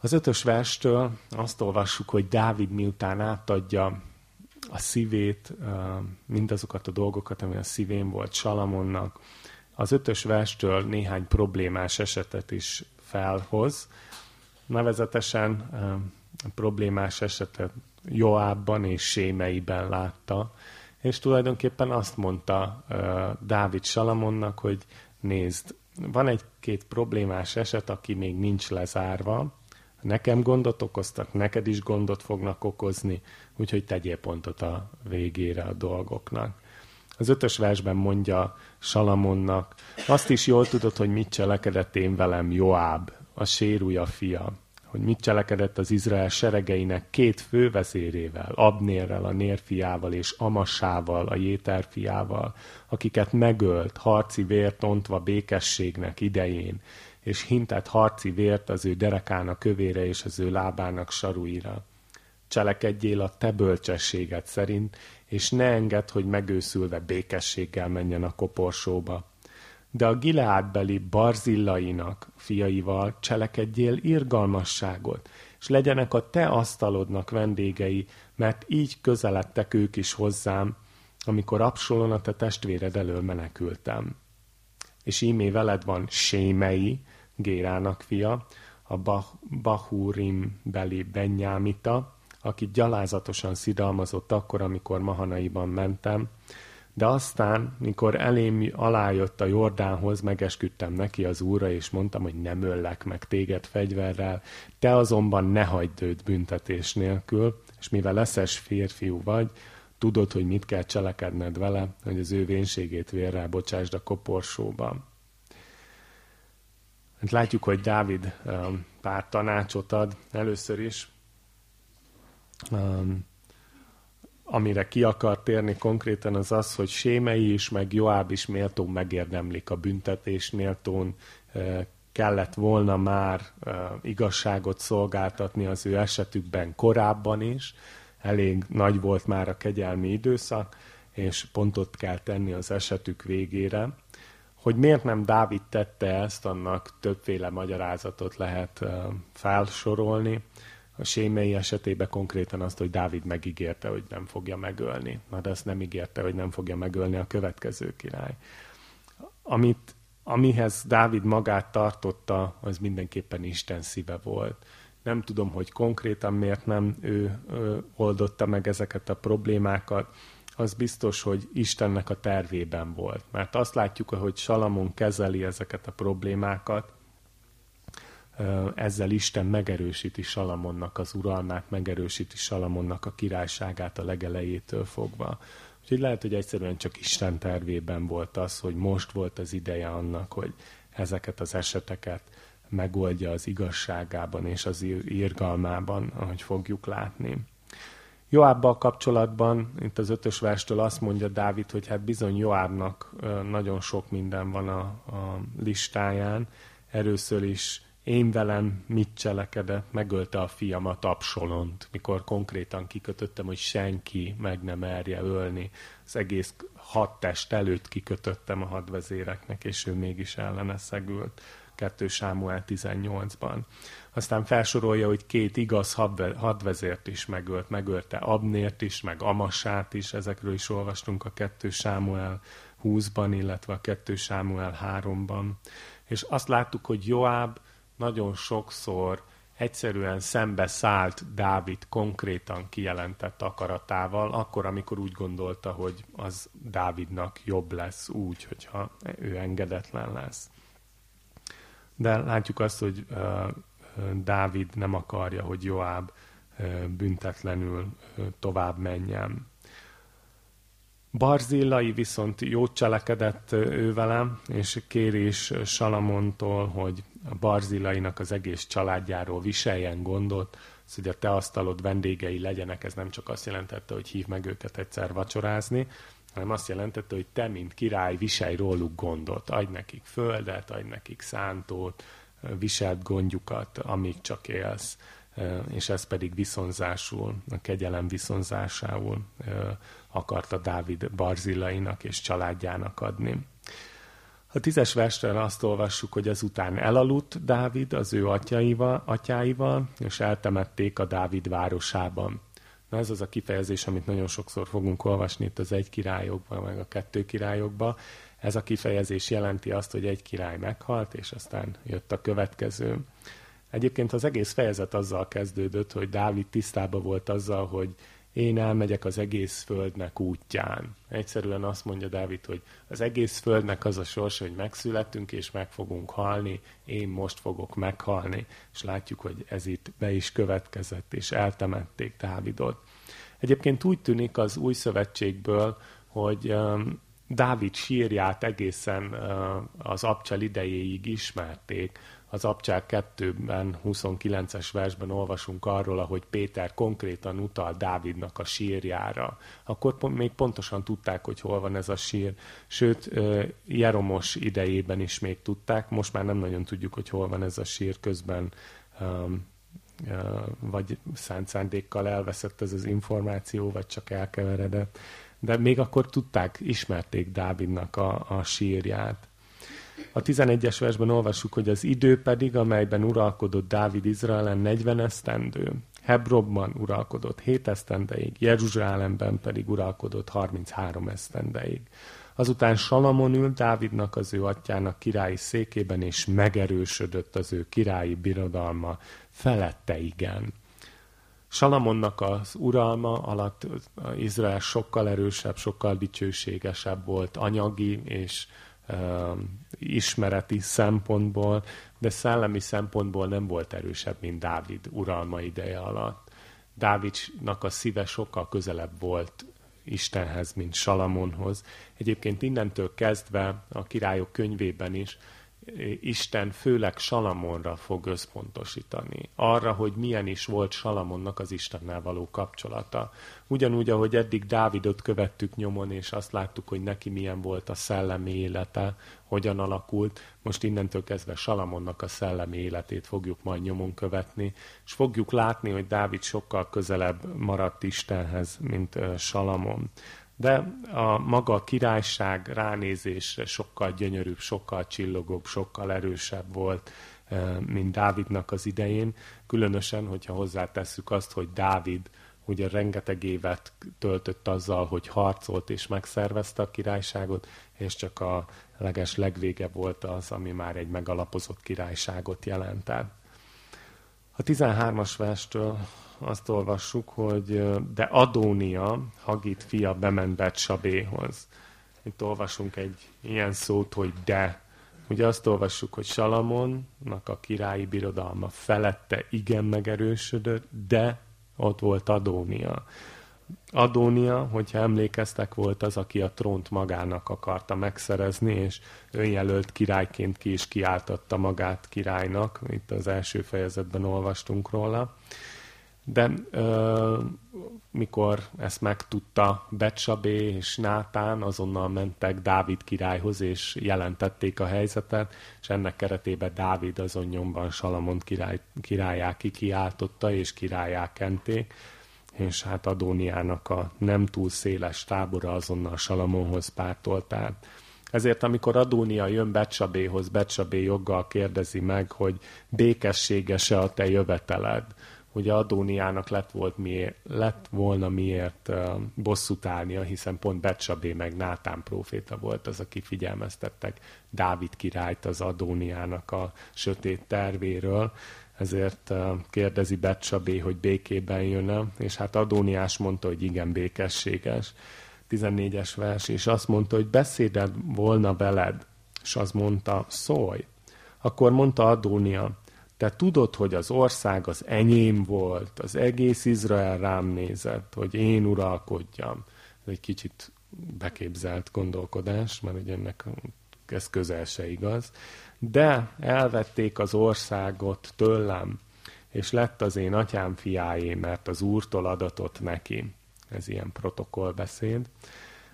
Az ötös verstől azt olvassuk, hogy Dávid miután átadja a szívét, mindazokat a dolgokat, ami a szívén volt Salamonnak, az ötös verstől néhány problémás esetet is felhoz. Nevezetesen problémás esetet Joábban és Sémeiben látta, és tulajdonképpen azt mondta Dávid Salamonnak, hogy nézd, van egy-két problémás eset, aki még nincs lezárva, nekem gondot okoztak, neked is gondot fognak okozni, úgyhogy tegyél pontot a végére a dolgoknak. Az ötös versben mondja Salamonnak, azt is jól tudod, hogy mit cselekedett én velem Joáb, a sérúja fia, hogy mit cselekedett az Izrael seregeinek két fővezérével, Abnérrel, a nérfiával és Amassával, a Jéter fiával, akiket megölt, harci vért ontva békességnek idején, és hintett harci vért az ő derekának kövére és az ő lábának saruira. Cselekedjél a te bölcsességed szerint, és ne engedd, hogy megőszülve békességgel menjen a koporsóba. De a Gileádbeli Barzillainak fiaival cselekedjél irgalmasságot, és legyenek a te asztalodnak vendégei, mert így közeledtek ők is hozzám, amikor Absolon a te testvéred elől menekültem. És ímé veled van Sémei, Gérának fia, a Bahurim beli Benyámita, akit gyalázatosan szidalmazott akkor, amikor Mahanaiban mentem, de aztán, mikor elém alájött a Jordánhoz, megesküdtem neki az úra, és mondtam, hogy nem öllek meg téged fegyverrel, te azonban ne hagyd őt büntetés nélkül, és mivel leszes férfiú vagy, tudod, hogy mit kell cselekedned vele, hogy az ő vénségét vérrel bocsásd a koporsóban. Hát látjuk, hogy Dávid pár tanácsot ad először is, amire ki akar térni konkrétan az az, hogy Sémei is, meg Joáb is méltó megérdemlik a büntetést, méltón kellett volna már igazságot szolgáltatni az ő esetükben korábban is, elég nagy volt már a kegyelmi időszak, és pontot kell tenni az esetük végére. Hogy miért nem Dávid tette ezt, annak többféle magyarázatot lehet felsorolni. A sémei esetében konkrétan azt, hogy Dávid megígérte, hogy nem fogja megölni. Na de azt nem ígérte, hogy nem fogja megölni a következő király. Amit, amihez Dávid magát tartotta, az mindenképpen Isten szíve volt. Nem tudom, hogy konkrétan miért nem ő, ő oldotta meg ezeket a problémákat, az biztos, hogy Istennek a tervében volt. Mert azt látjuk, hogy Salamon kezeli ezeket a problémákat, ezzel Isten megerősíti Salamonnak az uralmát, megerősíti Salamonnak a királyságát a legelejétől fogva. Úgyhogy lehet, hogy egyszerűen csak Isten tervében volt az, hogy most volt az ideje annak, hogy ezeket az eseteket megoldja az igazságában és az irgalmában, ahogy fogjuk látni. Joábbal kapcsolatban, itt az ötös verstől azt mondja Dávid, hogy hát bizony Joábnak nagyon sok minden van a, a listáján. Először is én velem mit cselekedett, megölte a fiamat Absolont, mikor konkrétan kikötöttem, hogy senki meg nem merje ölni. Az egész hat test előtt kikötöttem a hadvezéreknek, és ő mégis ellene szegült. 2 Sámuel 18-ban. Aztán felsorolja, hogy két igaz hadvezért is megölt. Megölte Abnért is, meg Amasát is, ezekről is olvastunk a 2 Sámuel 20-ban, illetve a 2 Sámuel 3-ban. És azt láttuk, hogy Joáb nagyon sokszor egyszerűen szembe szállt Dávid konkrétan kijelentett akaratával, akkor, amikor úgy gondolta, hogy az Dávidnak jobb lesz úgy, hogyha ő engedetlen lesz. De látjuk azt, hogy Dávid nem akarja, hogy Joáb büntetlenül tovább menjen. Barzillai viszont jót cselekedett ő velem, és kérés Salamontól, hogy a Barzillainak az egész családjáról viseljen gondot, az, hogy a te asztalod vendégei legyenek, ez nem csak azt jelentette, hogy hív meg őket egyszer vacsorázni, hanem azt jelentette, hogy te, mint király, viselj róluk gondot, adj nekik földet, adj nekik szántót, viselt gondjukat, amíg csak élsz, és ez pedig viszonzásul, a kegyelem viszonzásául akarta Dávid Barzillainak és családjának adni. A tízes versen azt olvassuk, hogy ezután elaludt Dávid az ő atyaival, atyáival, és eltemették a Dávid városában. Na ez az a kifejezés, amit nagyon sokszor fogunk olvasni itt az egy királyokban, meg a kettő királyokban. Ez a kifejezés jelenti azt, hogy egy király meghalt, és aztán jött a következő. Egyébként az egész fejezet azzal kezdődött, hogy Dávid tisztában volt azzal, hogy én elmegyek az egész földnek útján. Egyszerűen azt mondja Dávid, hogy az egész földnek az a sors, hogy megszületünk és meg fogunk halni, én most fogok meghalni, és látjuk, hogy ez itt be is következett, és eltemették Dávidot. Egyébként úgy tűnik az új szövetségből, hogy um, Dávid sírját egészen uh, az abcsal idejéig ismerték, az Abcsák 2-ben, 29-es versben olvasunk arról, ahogy Péter konkrétan utal Dávidnak a sírjára. Akkor még pontosan tudták, hogy hol van ez a sír. Sőt, Jeromos idejében is még tudták, most már nem nagyon tudjuk, hogy hol van ez a sír, közben vagy szánt szándékkal elveszett ez az információ, vagy csak elkeveredett. De még akkor tudták, ismerték Dávidnak a, a sírját. A 11-es versben olvassuk, hogy az idő pedig, amelyben uralkodott Dávid Izraelen 40 esztendő. Hebrobban uralkodott 7 esztendeig, Jeruzsálemben pedig uralkodott 33 esztendeig. Azután Salamon ült Dávidnak az ő atyának királyi székében, és megerősödött az ő királyi birodalma, felette igen. Salamonnak az uralma alatt Izrael sokkal erősebb, sokkal dicsőségesebb volt anyagi és ismereti szempontból, de szellemi szempontból nem volt erősebb, mint Dávid uralma ideje alatt. Dávidnak a szíve sokkal közelebb volt Istenhez, mint Salamonhoz. Egyébként innentől kezdve a királyok könyvében is Isten főleg Salamonra fog összpontosítani. Arra, hogy milyen is volt Salamonnak az Istennel való kapcsolata. Ugyanúgy, ahogy eddig Dávidot követtük nyomon, és azt láttuk, hogy neki milyen volt a szellemi élete, hogyan alakult, most innentől kezdve Salamonnak a szellemi életét fogjuk majd nyomon követni, és fogjuk látni, hogy Dávid sokkal közelebb maradt Istenhez, mint Salamon de a maga királyság ránézésre sokkal gyönyörűbb, sokkal csillogóbb, sokkal erősebb volt, eh, mint Dávidnak az idején. Különösen, hogyha hozzátesszük azt, hogy Dávid ugye rengeteg évet töltött azzal, hogy harcolt és megszervezte a királyságot, és csak a leges legvége volt az, ami már egy megalapozott királyságot jelentett. A 13-as verstől azt olvassuk, hogy de Adónia, Hagit fia bement Betsabéhoz. Itt olvasunk egy ilyen szót, hogy de. Ugye azt olvassuk, hogy Salamonnak a királyi birodalma felette igen megerősödött, de ott volt Adónia. Adónia, hogyha emlékeztek, volt az, aki a trónt magának akarta megszerezni, és önjelölt királyként ki is kiáltatta magát királynak. Itt az első fejezetben olvastunk róla De ö, mikor ezt megtudta Becsabé és Nátán, azonnal mentek Dávid királyhoz, és jelentették a helyzetet, és ennek keretében Dávid azon nyomban Salamon király, királyá kikiáltotta, és királyá kenték, és hát Adóniának a nem túl széles tábora azonnal Salamonhoz pártoltát. Ezért amikor Adónia jön Becsabéhoz, Becsabé joggal kérdezi meg, hogy békességes-e a te jöveteled, hogy Adóniának lett, volt miért, lett volna miért bosszút állnia, hiszen pont Becsabé meg Nátán próféta volt az, aki figyelmeztettek Dávid királyt az Adóniának a sötét tervéről, ezért uh, kérdezi Becsabé, hogy békében jön és hát Adóniás mondta, hogy igen, békességes. 14-es vers, és azt mondta, hogy beszéded volna veled, és az mondta, szólj. Akkor mondta Adónia, te tudod, hogy az ország az enyém volt, az egész Izrael rám nézett, hogy én uralkodjam. Ez egy kicsit beképzelt gondolkodás, mert ugye ennek ez közel se igaz. De elvették az országot tőlem, és lett az én atyám fiáé, mert az úrtól adatot neki. Ez ilyen protokollbeszéd.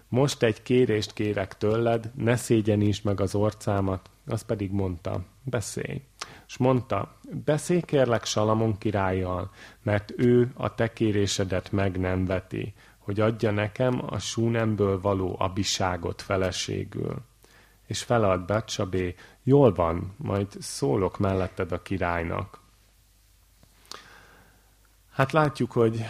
Most egy kérést kérek tőled, ne szégyenítsd meg az orcámat, az pedig mondta, beszélj. És mondta, beszélj kérlek Salamon királlyal, mert ő a te kérésedet meg nem veti, hogy adja nekem a súnemből való abiságot feleségül. És felad Becsabé, jól van, majd szólok melletted a királynak. Hát látjuk, hogy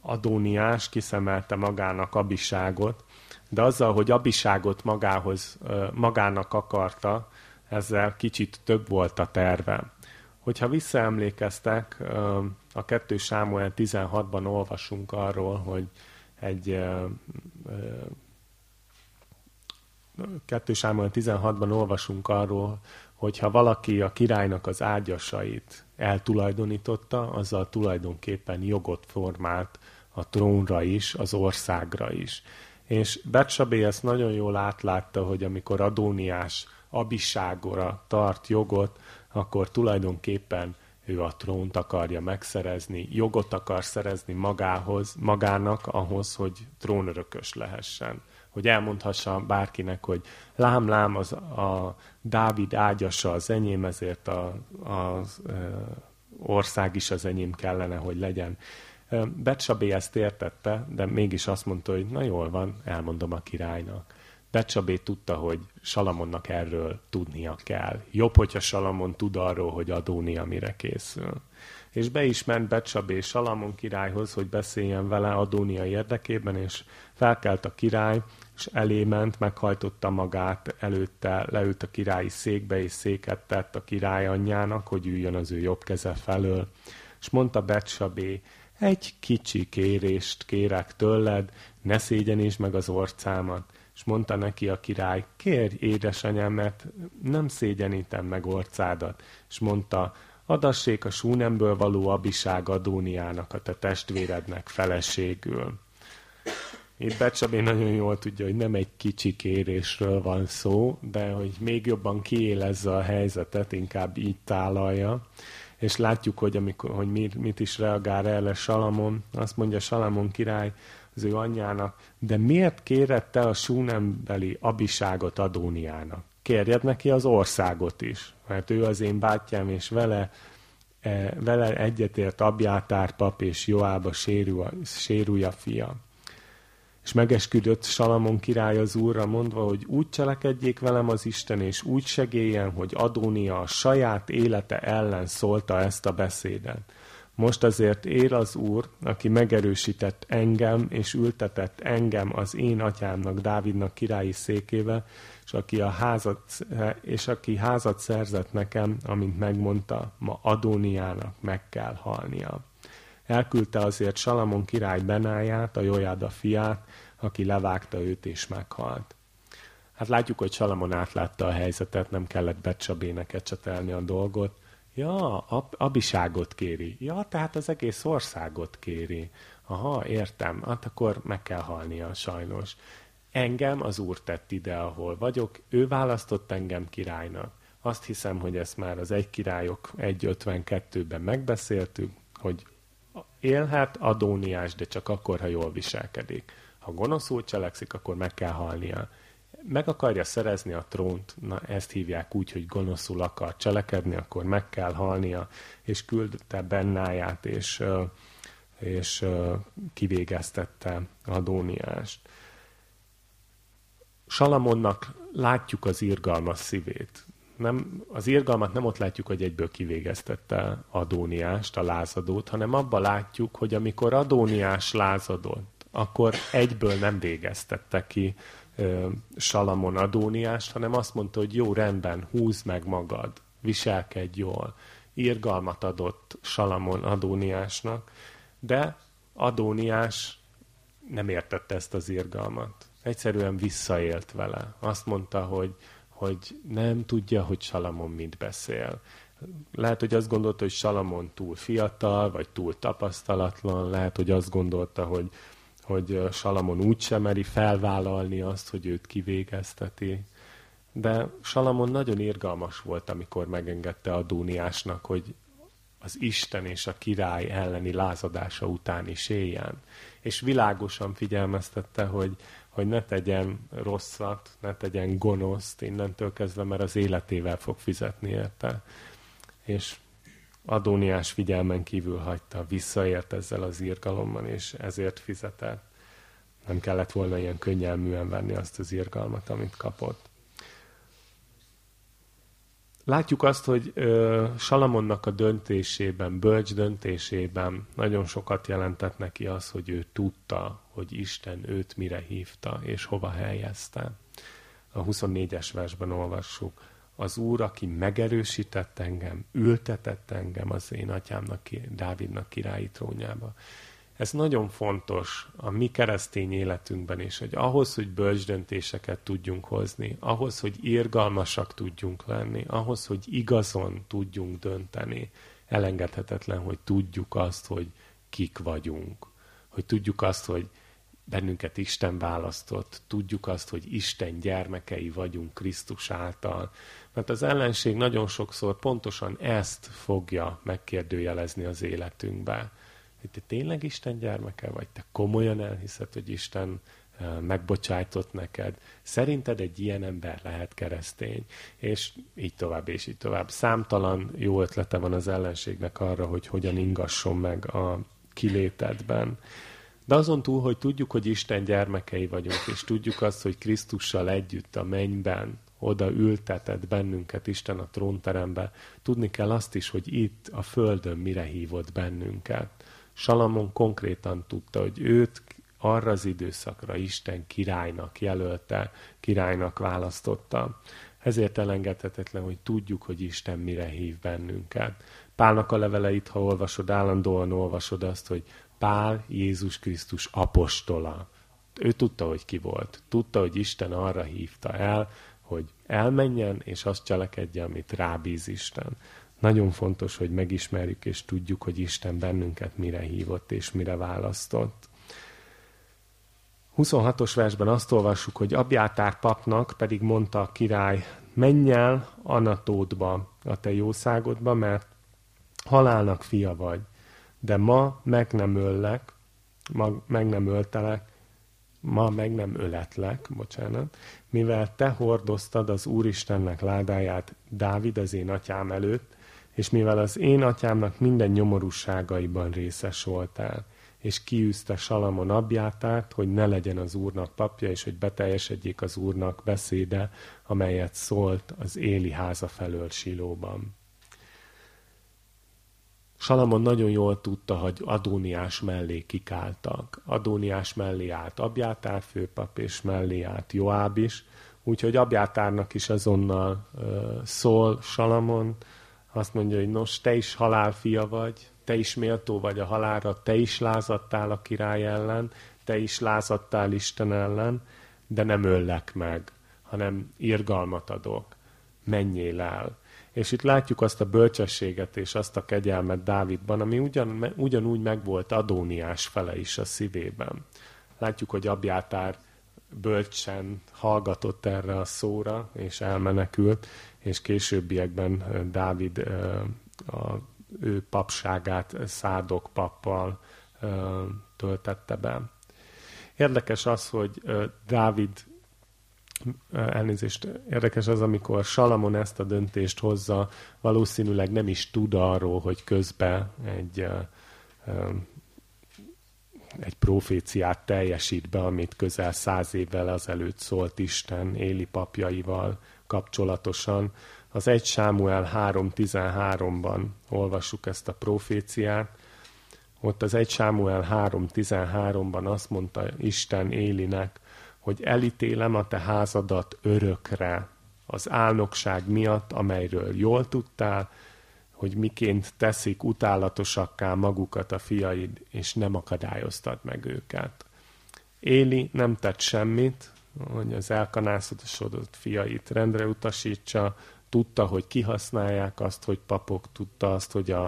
Adóniás kiszemelte magának abiságot, de azzal, hogy abiságot magához, magának akarta, ezzel kicsit több volt a terve. Hogyha visszaemlékeztek, a 2 Sámuel 16-ban olvasunk arról, hogy egy 2 Sámuel 16-ban olvasunk arról, hogyha valaki a királynak az ágyasait eltulajdonította, azzal tulajdonképpen jogot formált a trónra is, az országra is. És Becsabé ezt nagyon jól átlátta, hogy amikor Adóniás abiságora tart jogot, akkor tulajdonképpen ő a trónt akarja megszerezni, jogot akar szerezni magához, magának ahhoz, hogy trónörökös lehessen. Hogy elmondhassa bárkinek, hogy lám, lám, az, a Dávid ágyasa az enyém, ezért a, az ország is az enyém kellene, hogy legyen. Becsabé ezt értette, de mégis azt mondta, hogy na jól van, elmondom a királynak. Becsabé tudta, hogy Salamonnak erről tudnia kell. Jobb, hogyha Salamon tud arról, hogy Adónia mire készül. És be is ment Becsabé Salamon királyhoz, hogy beszéljen vele Adónia érdekében, és felkelt a király, és elé ment, meghajtotta magát, előtte leült a királyi székbe, és széket tett a király anyjának, hogy üljön az ő jobb keze felől. És mondta Becsabé, egy kicsi kérést kérek tőled, ne szégyenítsd meg az orcámat. És mondta neki a király, kérj édesanyám, mert nem szégyenítem meg orcádat. És mondta, adassék a súnemből való abiság Adóniának, a te testvérednek feleségül. Itt Becsabé nagyon jól tudja, hogy nem egy kicsi kérésről van szó, de hogy még jobban kiélezze a helyzetet, inkább így tálalja és látjuk, hogy, amikor, hogy mit, mit is reagál erre Salamon. Azt mondja Salamon király az ő anyjának, de miért kéred te a súnembeli abiságot Adóniának? Kérjed neki az országot is, mert ő az én bátyám, és vele, e, vele egyetért Abjátár pap és Joába sérúja fia és megesküdött Salamon király az úrra mondva, hogy úgy cselekedjék velem az Isten, és úgy segélyen, hogy Adónia a saját élete ellen szólta ezt a beszédet. Most azért él az Úr, aki megerősített engem, és ültetett engem az én atyámnak, Dávidnak királyi székébe, és aki, a házat, és aki házat szerzett nekem, amint megmondta, ma Adóniának meg kell halnia. Elküldte azért Salamon király Benáját, a Jojáda fiát, aki levágta őt és meghalt. Hát látjuk, hogy Salamon átlátta a helyzetet, nem kellett Becsabének ecsetelni a dolgot. Ja, ab, abiságot kéri. Ja, tehát az egész országot kéri. Aha, értem. Hát akkor meg kell halnia, sajnos. Engem az úr tett ide, ahol vagyok. Ő választott engem királynak. Azt hiszem, hogy ezt már az egy királyok 1.52-ben megbeszéltük, hogy élhet Adóniás, de csak akkor, ha jól viselkedik. Ha gonoszul cselekszik, akkor meg kell halnia. Meg akarja szerezni a trónt, na ezt hívják úgy, hogy gonoszul akar cselekedni, akkor meg kell halnia, és küldte Bennáját, és, és kivégeztette Adóniást. Salamonnak látjuk az irgalmas szívét. Nem, az irgalmat nem ott látjuk, hogy egyből kivégeztette Adóniást, a lázadót, hanem abban látjuk, hogy amikor Adóniás lázadott, akkor egyből nem végeztette ki ö, Salamon Adóniást, hanem azt mondta, hogy jó, rendben, húzd meg magad, viselkedj jól. Irgalmat adott Salamon Adóniásnak, de Adóniás nem értette ezt az irgalmat egyszerűen visszaélt vele. Azt mondta, hogy, hogy nem tudja, hogy Salamon mit beszél. Lehet, hogy azt gondolta, hogy Salamon túl fiatal, vagy túl tapasztalatlan, lehet, hogy azt gondolta, hogy, hogy Salamon úgy sem meri felvállalni azt, hogy őt kivégezteti. De Salamon nagyon irgalmas volt, amikor megengedte Adóniásnak, hogy az Isten és a király elleni lázadása után is éljen. És világosan figyelmeztette, hogy, hogy ne tegyen rosszat, ne tegyen gonoszt innentől kezdve, mert az életével fog fizetni érte. És Adóniás figyelmen kívül hagyta, visszaért ezzel az írgalommal, és ezért fizetett. Nem kellett volna ilyen könnyelműen venni azt az írgalmat, amit kapott. Látjuk azt, hogy ö, Salamonnak a döntésében, bölcs döntésében nagyon sokat jelentett neki az, hogy ő tudta, hogy Isten őt mire hívta és hova helyezte. A 24-es versben olvassuk. Az Úr, aki megerősített engem, ültetett engem az én atyámnak, Dávidnak királyi trónjába. Ez nagyon fontos a mi keresztény életünkben is, hogy ahhoz, hogy bölcs döntéseket tudjunk hozni, ahhoz, hogy irgalmasak tudjunk lenni, ahhoz, hogy igazon tudjunk dönteni, elengedhetetlen, hogy tudjuk azt, hogy kik vagyunk. Hogy tudjuk azt, hogy bennünket Isten választott, tudjuk azt, hogy Isten gyermekei vagyunk Krisztus által. Mert az ellenség nagyon sokszor pontosan ezt fogja megkérdőjelezni az életünkbe hogy te tényleg Isten gyermeke vagy, te komolyan elhiszed, hogy Isten megbocsájtott neked. Szerinted egy ilyen ember lehet keresztény? És így tovább, és így tovább. Számtalan jó ötlete van az ellenségnek arra, hogy hogyan ingasson meg a kilétedben. De azon túl, hogy tudjuk, hogy Isten gyermekei vagyunk, és tudjuk azt, hogy Krisztussal együtt a mennyben oda ültetett bennünket Isten a trónterembe, tudni kell azt is, hogy itt a Földön mire hívott bennünket. Salamon konkrétan tudta, hogy őt arra az időszakra Isten királynak jelölte, királynak választotta. Ezért elengedhetetlen, hogy tudjuk, hogy Isten mire hív bennünket. Pálnak a leveleit, ha olvasod, állandóan olvasod azt, hogy Pál Jézus Krisztus apostola. Ő tudta, hogy ki volt. Tudta, hogy Isten arra hívta el, hogy elmenjen, és azt cselekedje, amit rábíz Isten. Nagyon fontos, hogy megismerjük és tudjuk, hogy Isten bennünket mire hívott és mire választott. 26-os versben azt olvassuk, hogy Abjátár papnak pedig mondta a király, menj el Anatódba, a te jószágodba, mert halálnak fia vagy, de ma meg nem öllek, ma meg nem öltelek, ma meg nem öletlek, bocsánat, mivel te hordoztad az Úristennek ládáját Dávid az én atyám előtt, és mivel az én atyámnak minden nyomorúságaiban részes voltál, és kiűzte Salamon abjátát, hogy ne legyen az úrnak papja, és hogy beteljesedjék az úrnak beszéde, amelyet szólt az Éli háza felől Silóban. Salamon nagyon jól tudta, hogy Adóniás mellé kikáltak. Adóniás mellé állt Abjátár főpap, és mellé állt Joáb is, úgyhogy Abjátárnak is azonnal uh, szól Salamon, azt mondja, hogy nos, te is halálfia vagy, te is méltó vagy a halálra, te is lázadtál a király ellen, te is lázadtál Isten ellen, de nem öllek meg, hanem irgalmat adok. Menjél el. És itt látjuk azt a bölcsességet és azt a kegyelmet Dávidban, ami ugyan, ugyanúgy megvolt Adóniás fele is a szívében. Látjuk, hogy Abjátár bölcsen hallgatott erre a szóra, és elmenekült, és későbbiekben Dávid a ő papságát Szádok pappal töltette be. Érdekes az, hogy Dávid elnézést, érdekes az, amikor Salamon ezt a döntést hozza, valószínűleg nem is tud arról, hogy közben egy, egy proféciát teljesít be, amit közel száz évvel azelőtt szólt Isten Éli papjaival kapcsolatosan. Az 1 Sámuel 3.13-ban olvassuk ezt a proféciát. Ott az 1 Sámuel 3.13-ban azt mondta Isten Élinek, hogy elítélem a te házadat örökre az álnokság miatt, amelyről jól tudtál, hogy miként teszik utálatosakká magukat a fiaid, és nem akadályoztad meg őket. Éli nem tett semmit, hogy az elkanászatosodott fiait rendre utasítsa, tudta, hogy kihasználják azt, hogy papok, tudta azt, hogy a,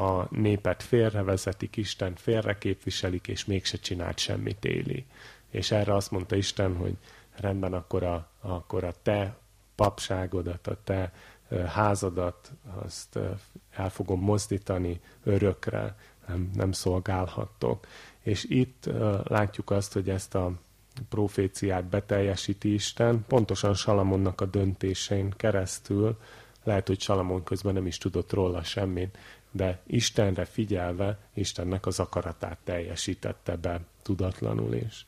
a népet félrevezetik, Isten félreképviselik, és mégse csinált semmit Éli. És erre azt mondta Isten, hogy rendben, akkor a, akkor a te papságodat, a te házadat, azt el fogom mozdítani örökre, nem, nem szolgálhattok. És itt látjuk azt, hogy ezt a proféciát beteljesíti Isten, pontosan Salamonnak a döntésén keresztül, lehet, hogy Salamon közben nem is tudott róla semmit, de Istenre figyelve Istennek az akaratát teljesítette be tudatlanul is.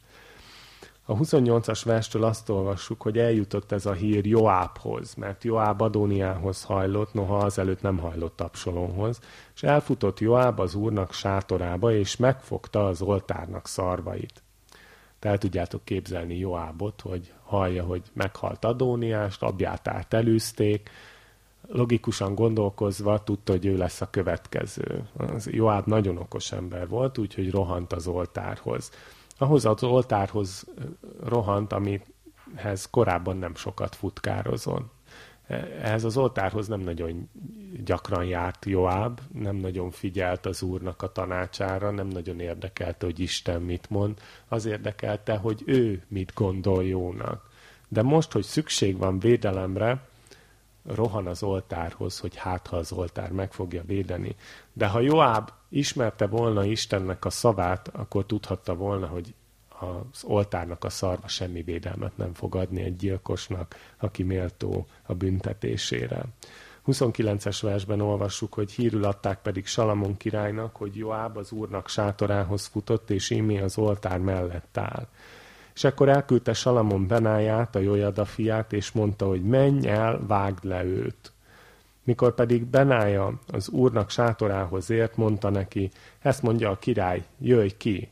A 28-as verstől azt olvassuk, hogy eljutott ez a hír Joábhoz, mert Joáb Adóniához hajlott, noha azelőtt nem hajlott Absalonhoz, és elfutott Joáb az úrnak sátorába, és megfogta az oltárnak szarvait. Tehát tudjátok képzelni Joábot, hogy hallja, hogy meghalt Adóniást, abjátát elűzték, logikusan gondolkozva tudta, hogy ő lesz a következő. Az Joáb nagyon okos ember volt, úgyhogy rohant az oltárhoz ahhoz az oltárhoz rohant, amihez korábban nem sokat futkározon. Ehhez az oltárhoz nem nagyon gyakran járt Joáb, nem nagyon figyelt az úrnak a tanácsára, nem nagyon érdekelte, hogy Isten mit mond, az érdekelte, hogy ő mit gondol jónak. De most, hogy szükség van védelemre, rohan az oltárhoz, hogy hát ha az oltár meg fogja védeni. De ha Joáb ismerte volna Istennek a szavát, akkor tudhatta volna, hogy az oltárnak a szarva semmi védelmet nem fog adni egy gyilkosnak, aki méltó a büntetésére. 29-es versben olvassuk, hogy hírül adták pedig Salamon királynak, hogy Joáb az úrnak sátorához futott, és Imé az oltár mellett áll. És akkor elküldte Salamon Benáját, a Jojada fiát, és mondta, hogy menj el, vágd le őt. Mikor pedig Benája az úrnak sátorához ért, mondta neki, ezt mondja a király, jöjj ki.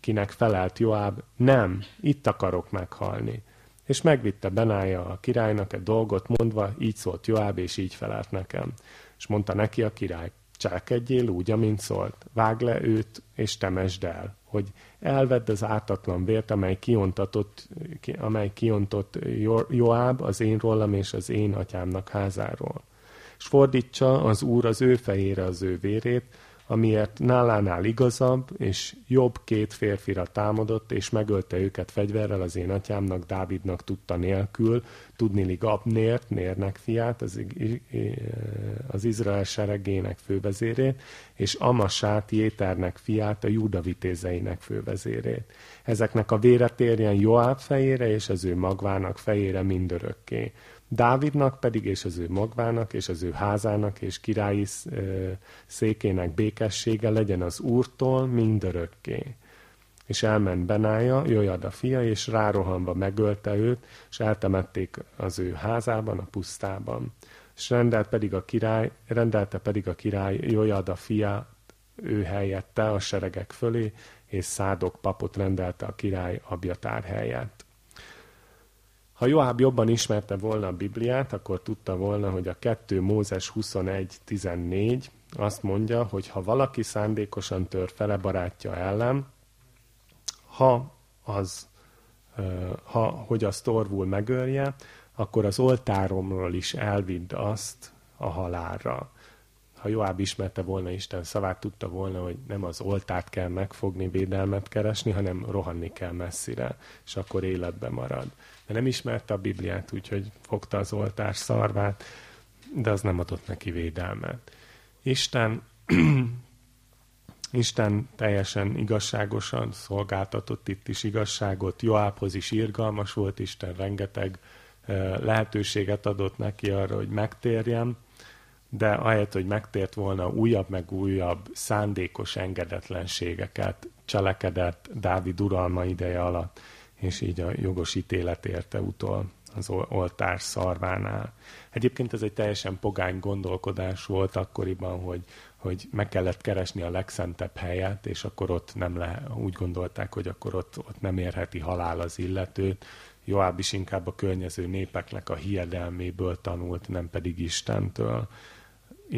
Kinek felelt Joáb, nem, itt akarok meghalni. És megvitte Benája a királynak egy dolgot mondva, így szólt Joáb, és így felelt nekem. És mondta neki a király, cselekedjél úgy, amint szólt, vág le őt, és temesd el, hogy elvedd az ártatlan vért, amely kiontatott, amely kiontott Joáb az én rólam és az én atyámnak házáról. És fordítsa az úr az ő fejére az ő vérét, amiért nálánál igazabb, és jobb két férfira támadott, és megölte őket fegyverrel az én atyámnak, Dávidnak tudta nélkül, tudnilig Abnért, Nérnek fiát, az, az Izrael seregének fővezérét, és Amasát, Jéternek fiát, a Júda vitézeinek fővezérét. Ezeknek a vére térjen Joáb fejére, és az ő magvának fejére mindörökké Dávidnak pedig, és az ő magvának, és az ő házának, és királyi székének békessége legyen az Úrtól mindörökké. És elment Benája, Jojad a fia, és rárohanva megölte őt, és eltemették az ő házában, a pusztában. És rendelt pedig a király, rendelte pedig a király Jojad a fia ő helyette a seregek fölé, és Szádok papot rendelte a király Abjatár helyett. Ha Joáb jobban ismerte volna a Bibliát, akkor tudta volna, hogy a 2 Mózes 21.14 azt mondja, hogy ha valaki szándékosan tör fele barátja ellen, ha az, ha, hogy az torvul megölje, akkor az oltáromról is elvidd azt a halálra. Ha Joáb ismerte volna Isten szavát, tudta volna, hogy nem az oltárt kell megfogni, védelmet keresni, hanem rohanni kell messzire, és akkor életbe marad de nem ismerte a Bibliát, úgyhogy fogta az oltás szarvát, de az nem adott neki védelmet. Isten, Isten teljesen igazságosan szolgáltatott itt is igazságot, Joábhoz is irgalmas volt, Isten rengeteg lehetőséget adott neki arra, hogy megtérjen, de ahelyett, hogy megtért volna, újabb meg újabb szándékos engedetlenségeket cselekedett Dávid uralma ideje alatt, és így a jogos ítélet érte utol az oltár szarvánál. Egyébként ez egy teljesen pogány gondolkodás volt akkoriban, hogy, hogy meg kellett keresni a legszentebb helyet, és akkor ott nem le, úgy gondolták, hogy akkor ott, ott nem érheti halál az illetőt. Joáb is inkább a környező népeknek a hiedelméből tanult, nem pedig Istentől.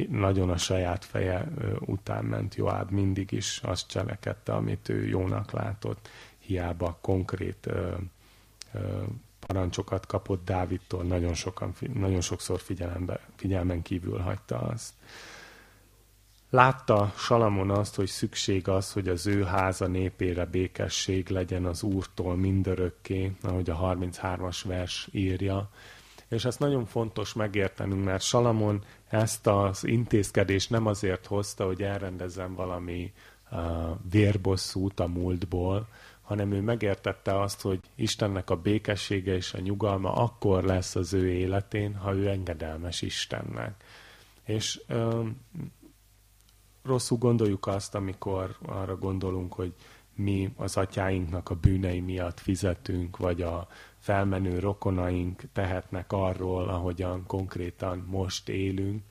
Nagyon a saját feje után ment Joáb, mindig is azt cselekedte, amit ő jónak látott, hiába konkrét ö, ö, parancsokat kapott Dávidtól, nagyon, sokan, nagyon sokszor figyelembe, figyelmen kívül hagyta azt. Látta Salamon azt, hogy szükség az, hogy az ő háza népére békesség legyen az Úrtól mindörökké, ahogy a 33-as vers írja. És ezt nagyon fontos megértenünk, mert Salamon ezt az intézkedést nem azért hozta, hogy elrendezzen valami uh, vérbosszút a múltból, hanem ő megértette azt, hogy Istennek a békessége és a nyugalma akkor lesz az ő életén, ha ő engedelmes Istennek. És ö, rosszul gondoljuk azt, amikor arra gondolunk, hogy mi az atyáinknak a bűnei miatt fizetünk, vagy a felmenő rokonaink tehetnek arról, ahogyan konkrétan most élünk.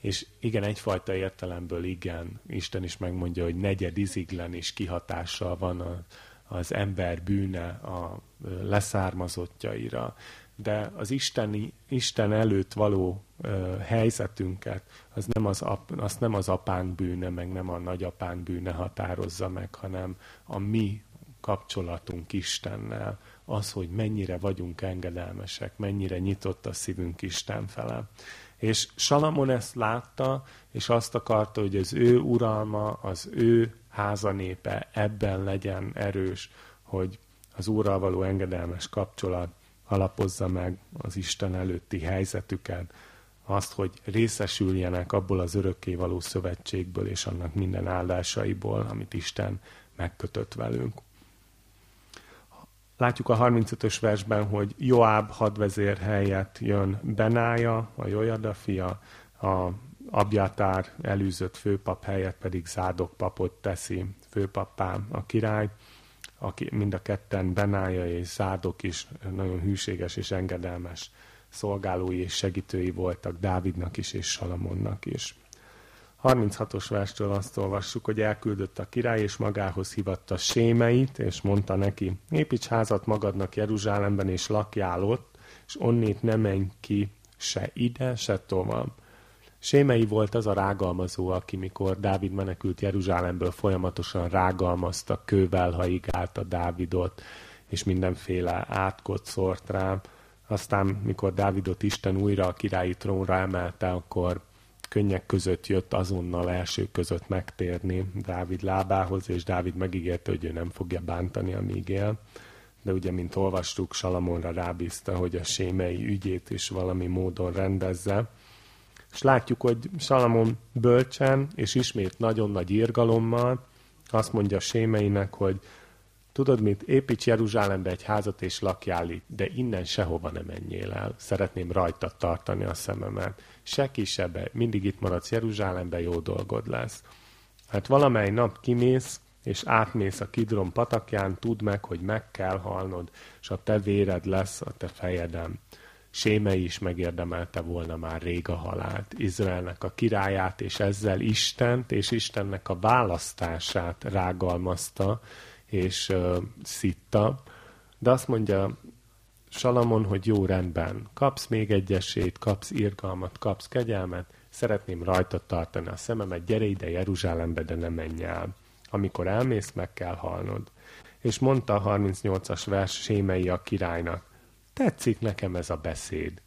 És igen, egyfajta értelemből igen, Isten is megmondja, hogy negyed iziglen is kihatással van a, az ember bűne a leszármazottjaira, de az Isteni, Isten előtt való uh, helyzetünket, az nem az, ap, azt nem az apánk bűne, meg nem a nagyapánk bűne határozza meg, hanem a mi kapcsolatunk Istennel, az, hogy mennyire vagyunk engedelmesek, mennyire nyitott a szívünk Isten fele. És Salamon ezt látta, és azt akarta, hogy az ő uralma, az ő házanépe ebben legyen erős, hogy az Úrral való engedelmes kapcsolat alapozza meg az Isten előtti helyzetüket, azt, hogy részesüljenek abból az örökkévaló szövetségből és annak minden áldásaiból, amit Isten megkötött velünk. Látjuk a 35-ös versben, hogy Joáb hadvezér helyett jön Benája, a Jojada fia, a Abjátár elűzött főpap helyett pedig Zádok papot teszi főpappá a király, aki mind a ketten Benája és Zádok is nagyon hűséges és engedelmes szolgálói és segítői voltak Dávidnak is és Salamonnak is. 36-os verstől azt olvassuk, hogy elküldött a király, és magához hívatta Sémeit, és mondta neki, építs házat magadnak Jeruzsálemben, és lakjál ott, és onnét nem menj ki se ide, se tovább Sémei volt az a rágalmazó, aki mikor Dávid menekült Jeruzsálemből folyamatosan rágalmazta, kővel haigálta Dávidot, és mindenféle átkot szórt rá. Aztán, mikor Dávidot Isten újra a királyi trónra emelte, akkor könnyek között jött azonnal első között megtérni Dávid lábához, és Dávid megígérte, hogy ő nem fogja bántani, amíg él. De ugye, mint olvastuk, Salamonra rábízta, hogy a sémei ügyét is valami módon rendezze és látjuk, hogy Salamon bölcsen, és ismét nagyon nagy irgalommal azt mondja Sémeinek, hogy tudod mit, építs Jeruzsálembe egy házat, és lakjál itt, de innen sehova nem menjél el. Szeretném rajta tartani a szememet. Se kisebbe, mindig itt maradsz Jeruzsálembe, jó dolgod lesz. Hát valamely nap kimész, és átmész a Kidron patakján, tudd meg, hogy meg kell halnod, és a te véred lesz a te fejedem. Sémei is megérdemelte volna már rég a halált, Izraelnek a királyát, és ezzel Istent és Istennek a választását rágalmazta és uh, szitta. De azt mondja Salamon, hogy jó rendben, kapsz még egy esélyt, kapsz irgalmat, kapsz kegyelmet, szeretném rajta tartani a szememet, gyere ide Jeruzsálembe, de ne menj el. Amikor elmész, meg kell halnod. És mondta a 38-as vers Sémei a királynak, Tetszik nekem ez a beszéd.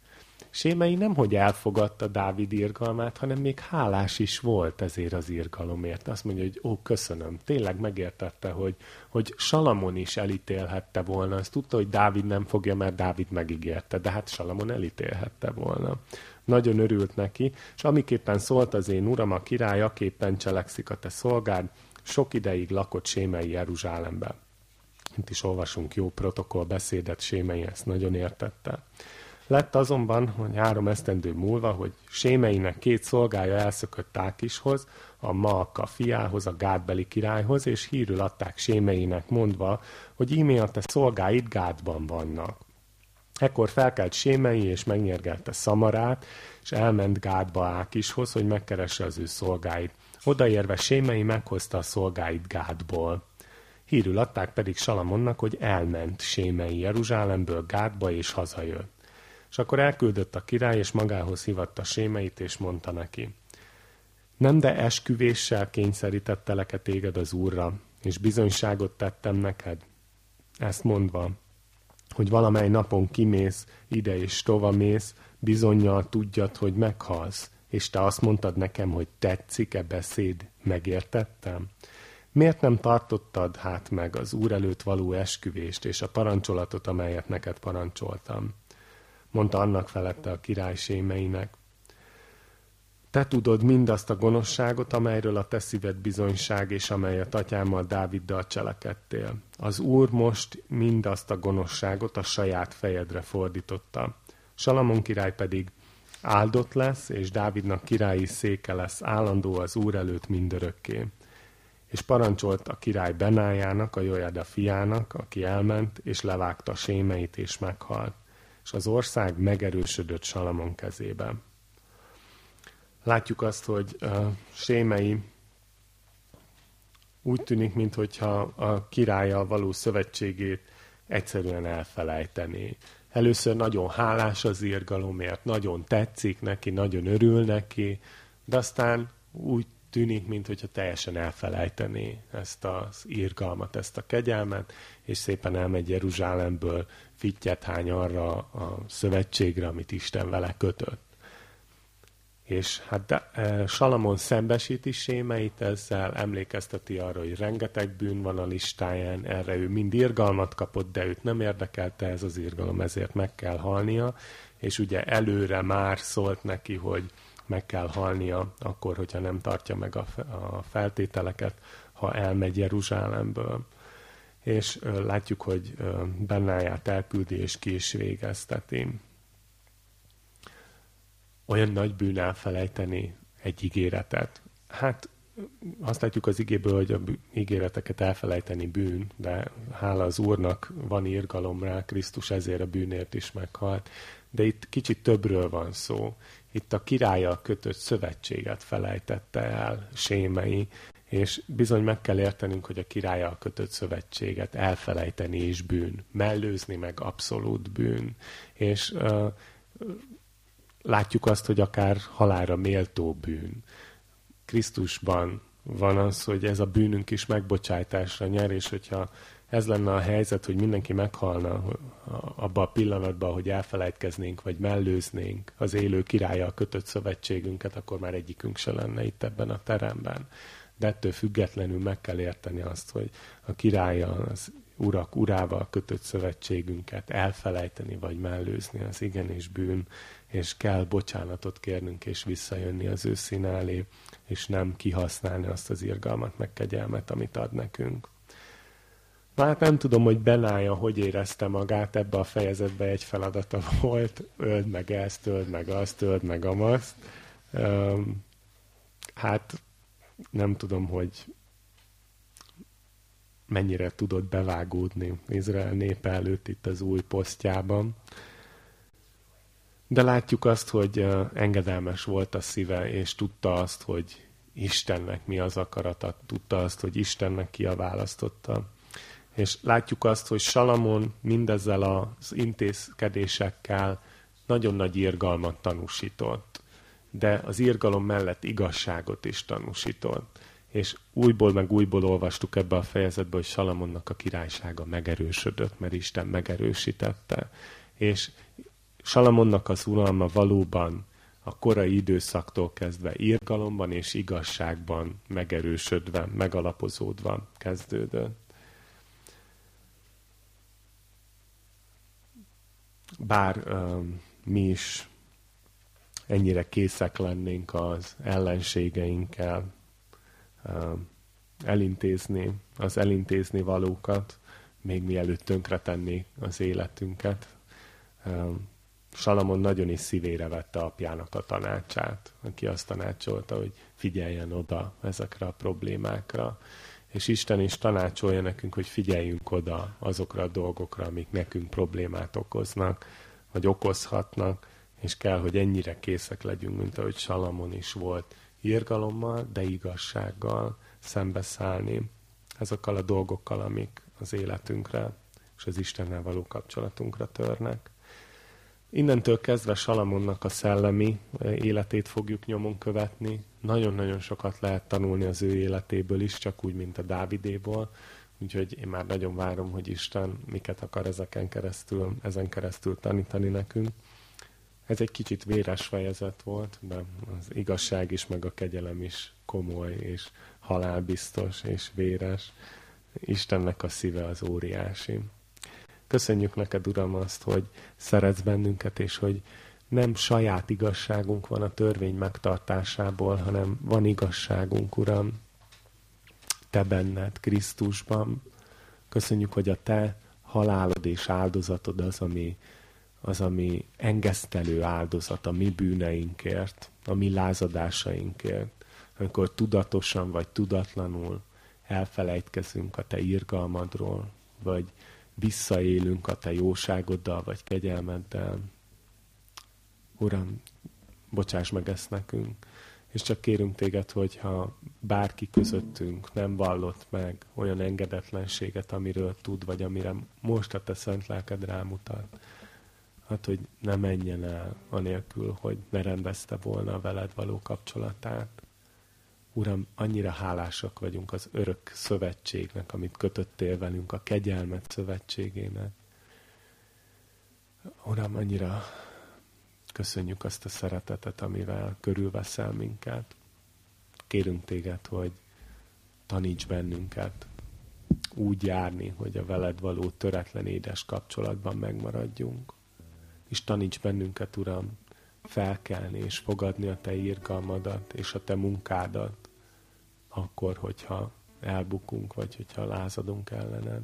Sémei nemhogy elfogadta Dávid irgalmát, hanem még hálás is volt ezért az irgalomért. Azt mondja, hogy ó, köszönöm. Tényleg megértette, hogy, hogy Salamon is elítélhette volna. Azt tudta, hogy Dávid nem fogja, mert Dávid megígérte, de hát Salamon elítélhette volna. nagyon örült neki, és amiképpen szólt az én uram, a király, aképpen cselekszik a te szolgád, sok ideig lakott Sémei Jeruzsálemben. Itt is olvasunk jó protokoll beszédet, Sémei ezt nagyon értette. Lett azonban, hogy három esztendő múlva, hogy Sémeinek két szolgája elszökött Tákishoz, a Maaka fiához, a Gádbeli királyhoz, és hírül adták Sémeinek mondva, hogy ímé a te szolgáid Gádban vannak. Ekkor felkelt Sémei, és megnyergelte Szamarát, és elment Gádba Ákishoz, hogy megkeresse az ő szolgáit. Odaérve Sémei meghozta a szolgáit Gádból. Hírül adták pedig Salamonnak, hogy elment Sémei Jeruzsálemből Gádba, és hazajött. És akkor elküldött a király, és magához hívatta Sémeit, és mondta neki, nem de esküvéssel kényszerítettelek-e téged az Úrra, és bizonyságot tettem neked? Ezt mondva, hogy valamely napon kimész, ide és tova mész, bizonyal tudjad, hogy meghalsz, és te azt mondtad nekem, hogy tetszik-e beszéd, megértettem? Miért nem tartottad hát meg az Úr előtt való esküvést és a parancsolatot, amelyet neked parancsoltam? Mondta annak felette a király sémeinek. Te tudod mindazt a gonoszságot, amelyről a te szíved bizonyság, és amelyet atyámmal Dáviddal cselekedtél. Az Úr most mindazt a gonoszságot a saját fejedre fordította. Salamon király pedig áldott lesz, és Dávidnak királyi széke lesz állandó az Úr előtt mindörökké. És parancsolt a király Benájának, a Jojada fiának, aki elment, és levágta sémeit, és meghalt. És az ország megerősödött Salamon kezében látjuk azt, hogy a Sémei úgy tűnik, mintha a királya való szövetségét egyszerűen elfelejtené. Először nagyon hálás az írgalomért, nagyon tetszik neki, nagyon örül neki, de aztán úgy tűnik, mintha teljesen elfelejtené ezt az írgalmat, ezt a kegyelmet, és szépen elmegy Jeruzsálemből, fittyet hány arra a szövetségre, amit Isten vele kötött és hát de, e, Salamon szembesíti sémeit ezzel, emlékezteti arra, hogy rengeteg bűn van a listáján, erre ő mind irgalmat kapott, de őt nem érdekelte ez az irgalom, ezért meg kell halnia, és ugye előre már szólt neki, hogy meg kell halnia akkor, hogyha nem tartja meg a, feltételeket, ha elmegy Jeruzsálemből. És látjuk, hogy Bennáját elküldi és ki is végezteti olyan nagy bűn elfelejteni egy ígéretet. Hát azt látjuk az igéből, hogy a ígéreteket elfelejteni bűn, de hála az Úrnak van írgalom rá, Krisztus ezért a bűnért is meghalt. De itt kicsit többről van szó. Itt a királya kötött szövetséget felejtette el Sémei, és bizony meg kell értenünk, hogy a királya kötött szövetséget elfelejteni is bűn, mellőzni meg abszolút bűn. És uh, látjuk azt, hogy akár halára méltó bűn. Krisztusban van az, hogy ez a bűnünk is megbocsájtásra nyer, és hogyha ez lenne a helyzet, hogy mindenki meghalna abba a pillanatban, hogy elfelejtkeznénk, vagy mellőznénk az élő királya kötött szövetségünket, akkor már egyikünk se lenne itt ebben a teremben. De ettől függetlenül meg kell érteni azt, hogy a királya az urak urával kötött szövetségünket elfelejteni vagy mellőzni, az igenis bűn, és kell bocsánatot kérnünk és visszajönni az ő szín elé, és nem kihasználni azt az irgalmat, meg kegyelmet, amit ad nekünk. Na hát nem tudom, hogy Benája hogy érezte magát, ebbe a fejezetbe egy feladata volt, öld meg ezt, öld meg azt, öld meg amazt. Hát nem tudom, hogy mennyire tudott bevágódni Izrael népe előtt itt az új posztjában. De látjuk azt, hogy engedelmes volt a szíve, és tudta azt, hogy Istennek mi az akarata, tudta azt, hogy Istennek ki a választotta. És látjuk azt, hogy Salamon mindezzel az intézkedésekkel nagyon nagy irgalmat tanúsított, de az irgalom mellett igazságot is tanúsított. És újból meg újból olvastuk ebbe a fejezetbe, hogy Salamonnak a királysága megerősödött, mert Isten megerősítette. És Salamonnak az uralma valóban a korai időszaktól kezdve írgalomban és igazságban megerősödve, megalapozódva kezdődött. Bár um, mi is ennyire készek lennénk az ellenségeinkkel elintézni, az elintézni valókat, még mielőtt tönkretennék az életünket. Salamon nagyon is szívére vette apjának a tanácsát, aki azt tanácsolta, hogy figyeljen oda ezekre a problémákra. És Isten is tanácsolja nekünk, hogy figyeljünk oda azokra a dolgokra, amik nekünk problémát okoznak, vagy okozhatnak, és kell, hogy ennyire készek legyünk, mint ahogy Salamon is volt, irgalommal, de igazsággal szembeszállni azokkal a dolgokkal, amik az életünkre és az Istennel való kapcsolatunkra törnek. Innentől kezdve Salamonnak a szellemi eh, életét fogjuk nyomon követni. Nagyon-nagyon sokat lehet tanulni az ő életéből is, csak úgy, mint a Dávidéból. Úgyhogy én már nagyon várom, hogy Isten miket akar ezeken keresztül, ezen keresztül tanítani nekünk. Ez egy kicsit véres fejezet volt, de az igazság is, meg a kegyelem is komoly, és halálbiztos, és véres. Istennek a szíve az óriási. Köszönjük neked, Uram, azt, hogy szeretsz bennünket, és hogy nem saját igazságunk van a törvény megtartásából, hanem van igazságunk, Uram, Te benned, Krisztusban. Köszönjük, hogy a Te halálod és áldozatod az, ami, az, ami engesztelő áldozat a mi bűneinkért, a mi lázadásainkért, amikor tudatosan vagy tudatlanul elfelejtkezünk a Te irgalmadról, vagy visszaélünk a Te jóságoddal, vagy kegyelmeddel. Uram, bocsáss meg ezt nekünk, és csak kérünk Téged, hogyha bárki közöttünk nem vallott meg olyan engedetlenséget, amiről tud, vagy amire most a Te szent lelked rámutat, hát, hogy ne menjen el anélkül, hogy ne rendezte volna a veled való kapcsolatát. Uram, annyira hálásak vagyunk az örök szövetségnek, amit kötöttél velünk, a kegyelmet szövetségének. Uram, annyira köszönjük azt a szeretetet, amivel körülveszel minket. Kérünk téged, hogy taníts bennünket úgy járni, hogy a veled való töretlen édes kapcsolatban megmaradjunk. És taníts bennünket, Uram, felkelni és fogadni a Te írgalmadat és a Te munkádat, akkor, hogyha elbukunk, vagy hogyha lázadunk ellened.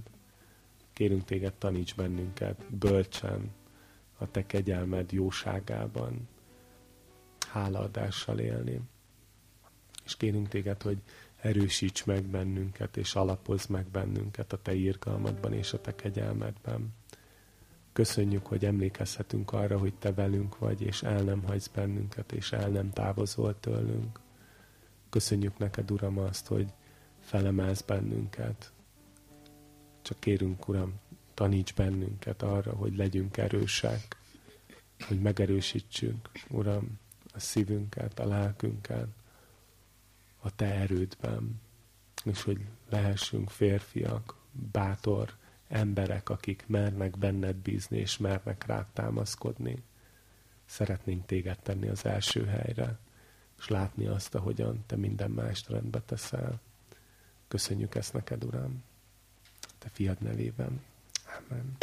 Kérünk Téged, taníts bennünket bölcsen a Te kegyelmed jóságában, hálaadással élni. És kérünk Téged, hogy erősíts meg bennünket, és alapozz meg bennünket a Te írgalmadban és a Te kegyelmedben. Köszönjük, hogy emlékezhetünk arra, hogy Te velünk vagy, és el nem hagysz bennünket, és el nem távozol tőlünk. Köszönjük neked, Uram, azt, hogy felemelsz bennünket. Csak kérünk, Uram, taníts bennünket arra, hogy legyünk erősek, hogy megerősítsünk, Uram, a szívünket, a lelkünket, a Te erődben, és hogy lehessünk férfiak, bátor emberek, akik mernek benned bízni, és mernek rád támaszkodni. Szeretnénk téged tenni az első helyre és látni azt, ahogyan te minden mást rendbe teszel. Köszönjük ezt neked, Uram, te fiad nevében. Amen.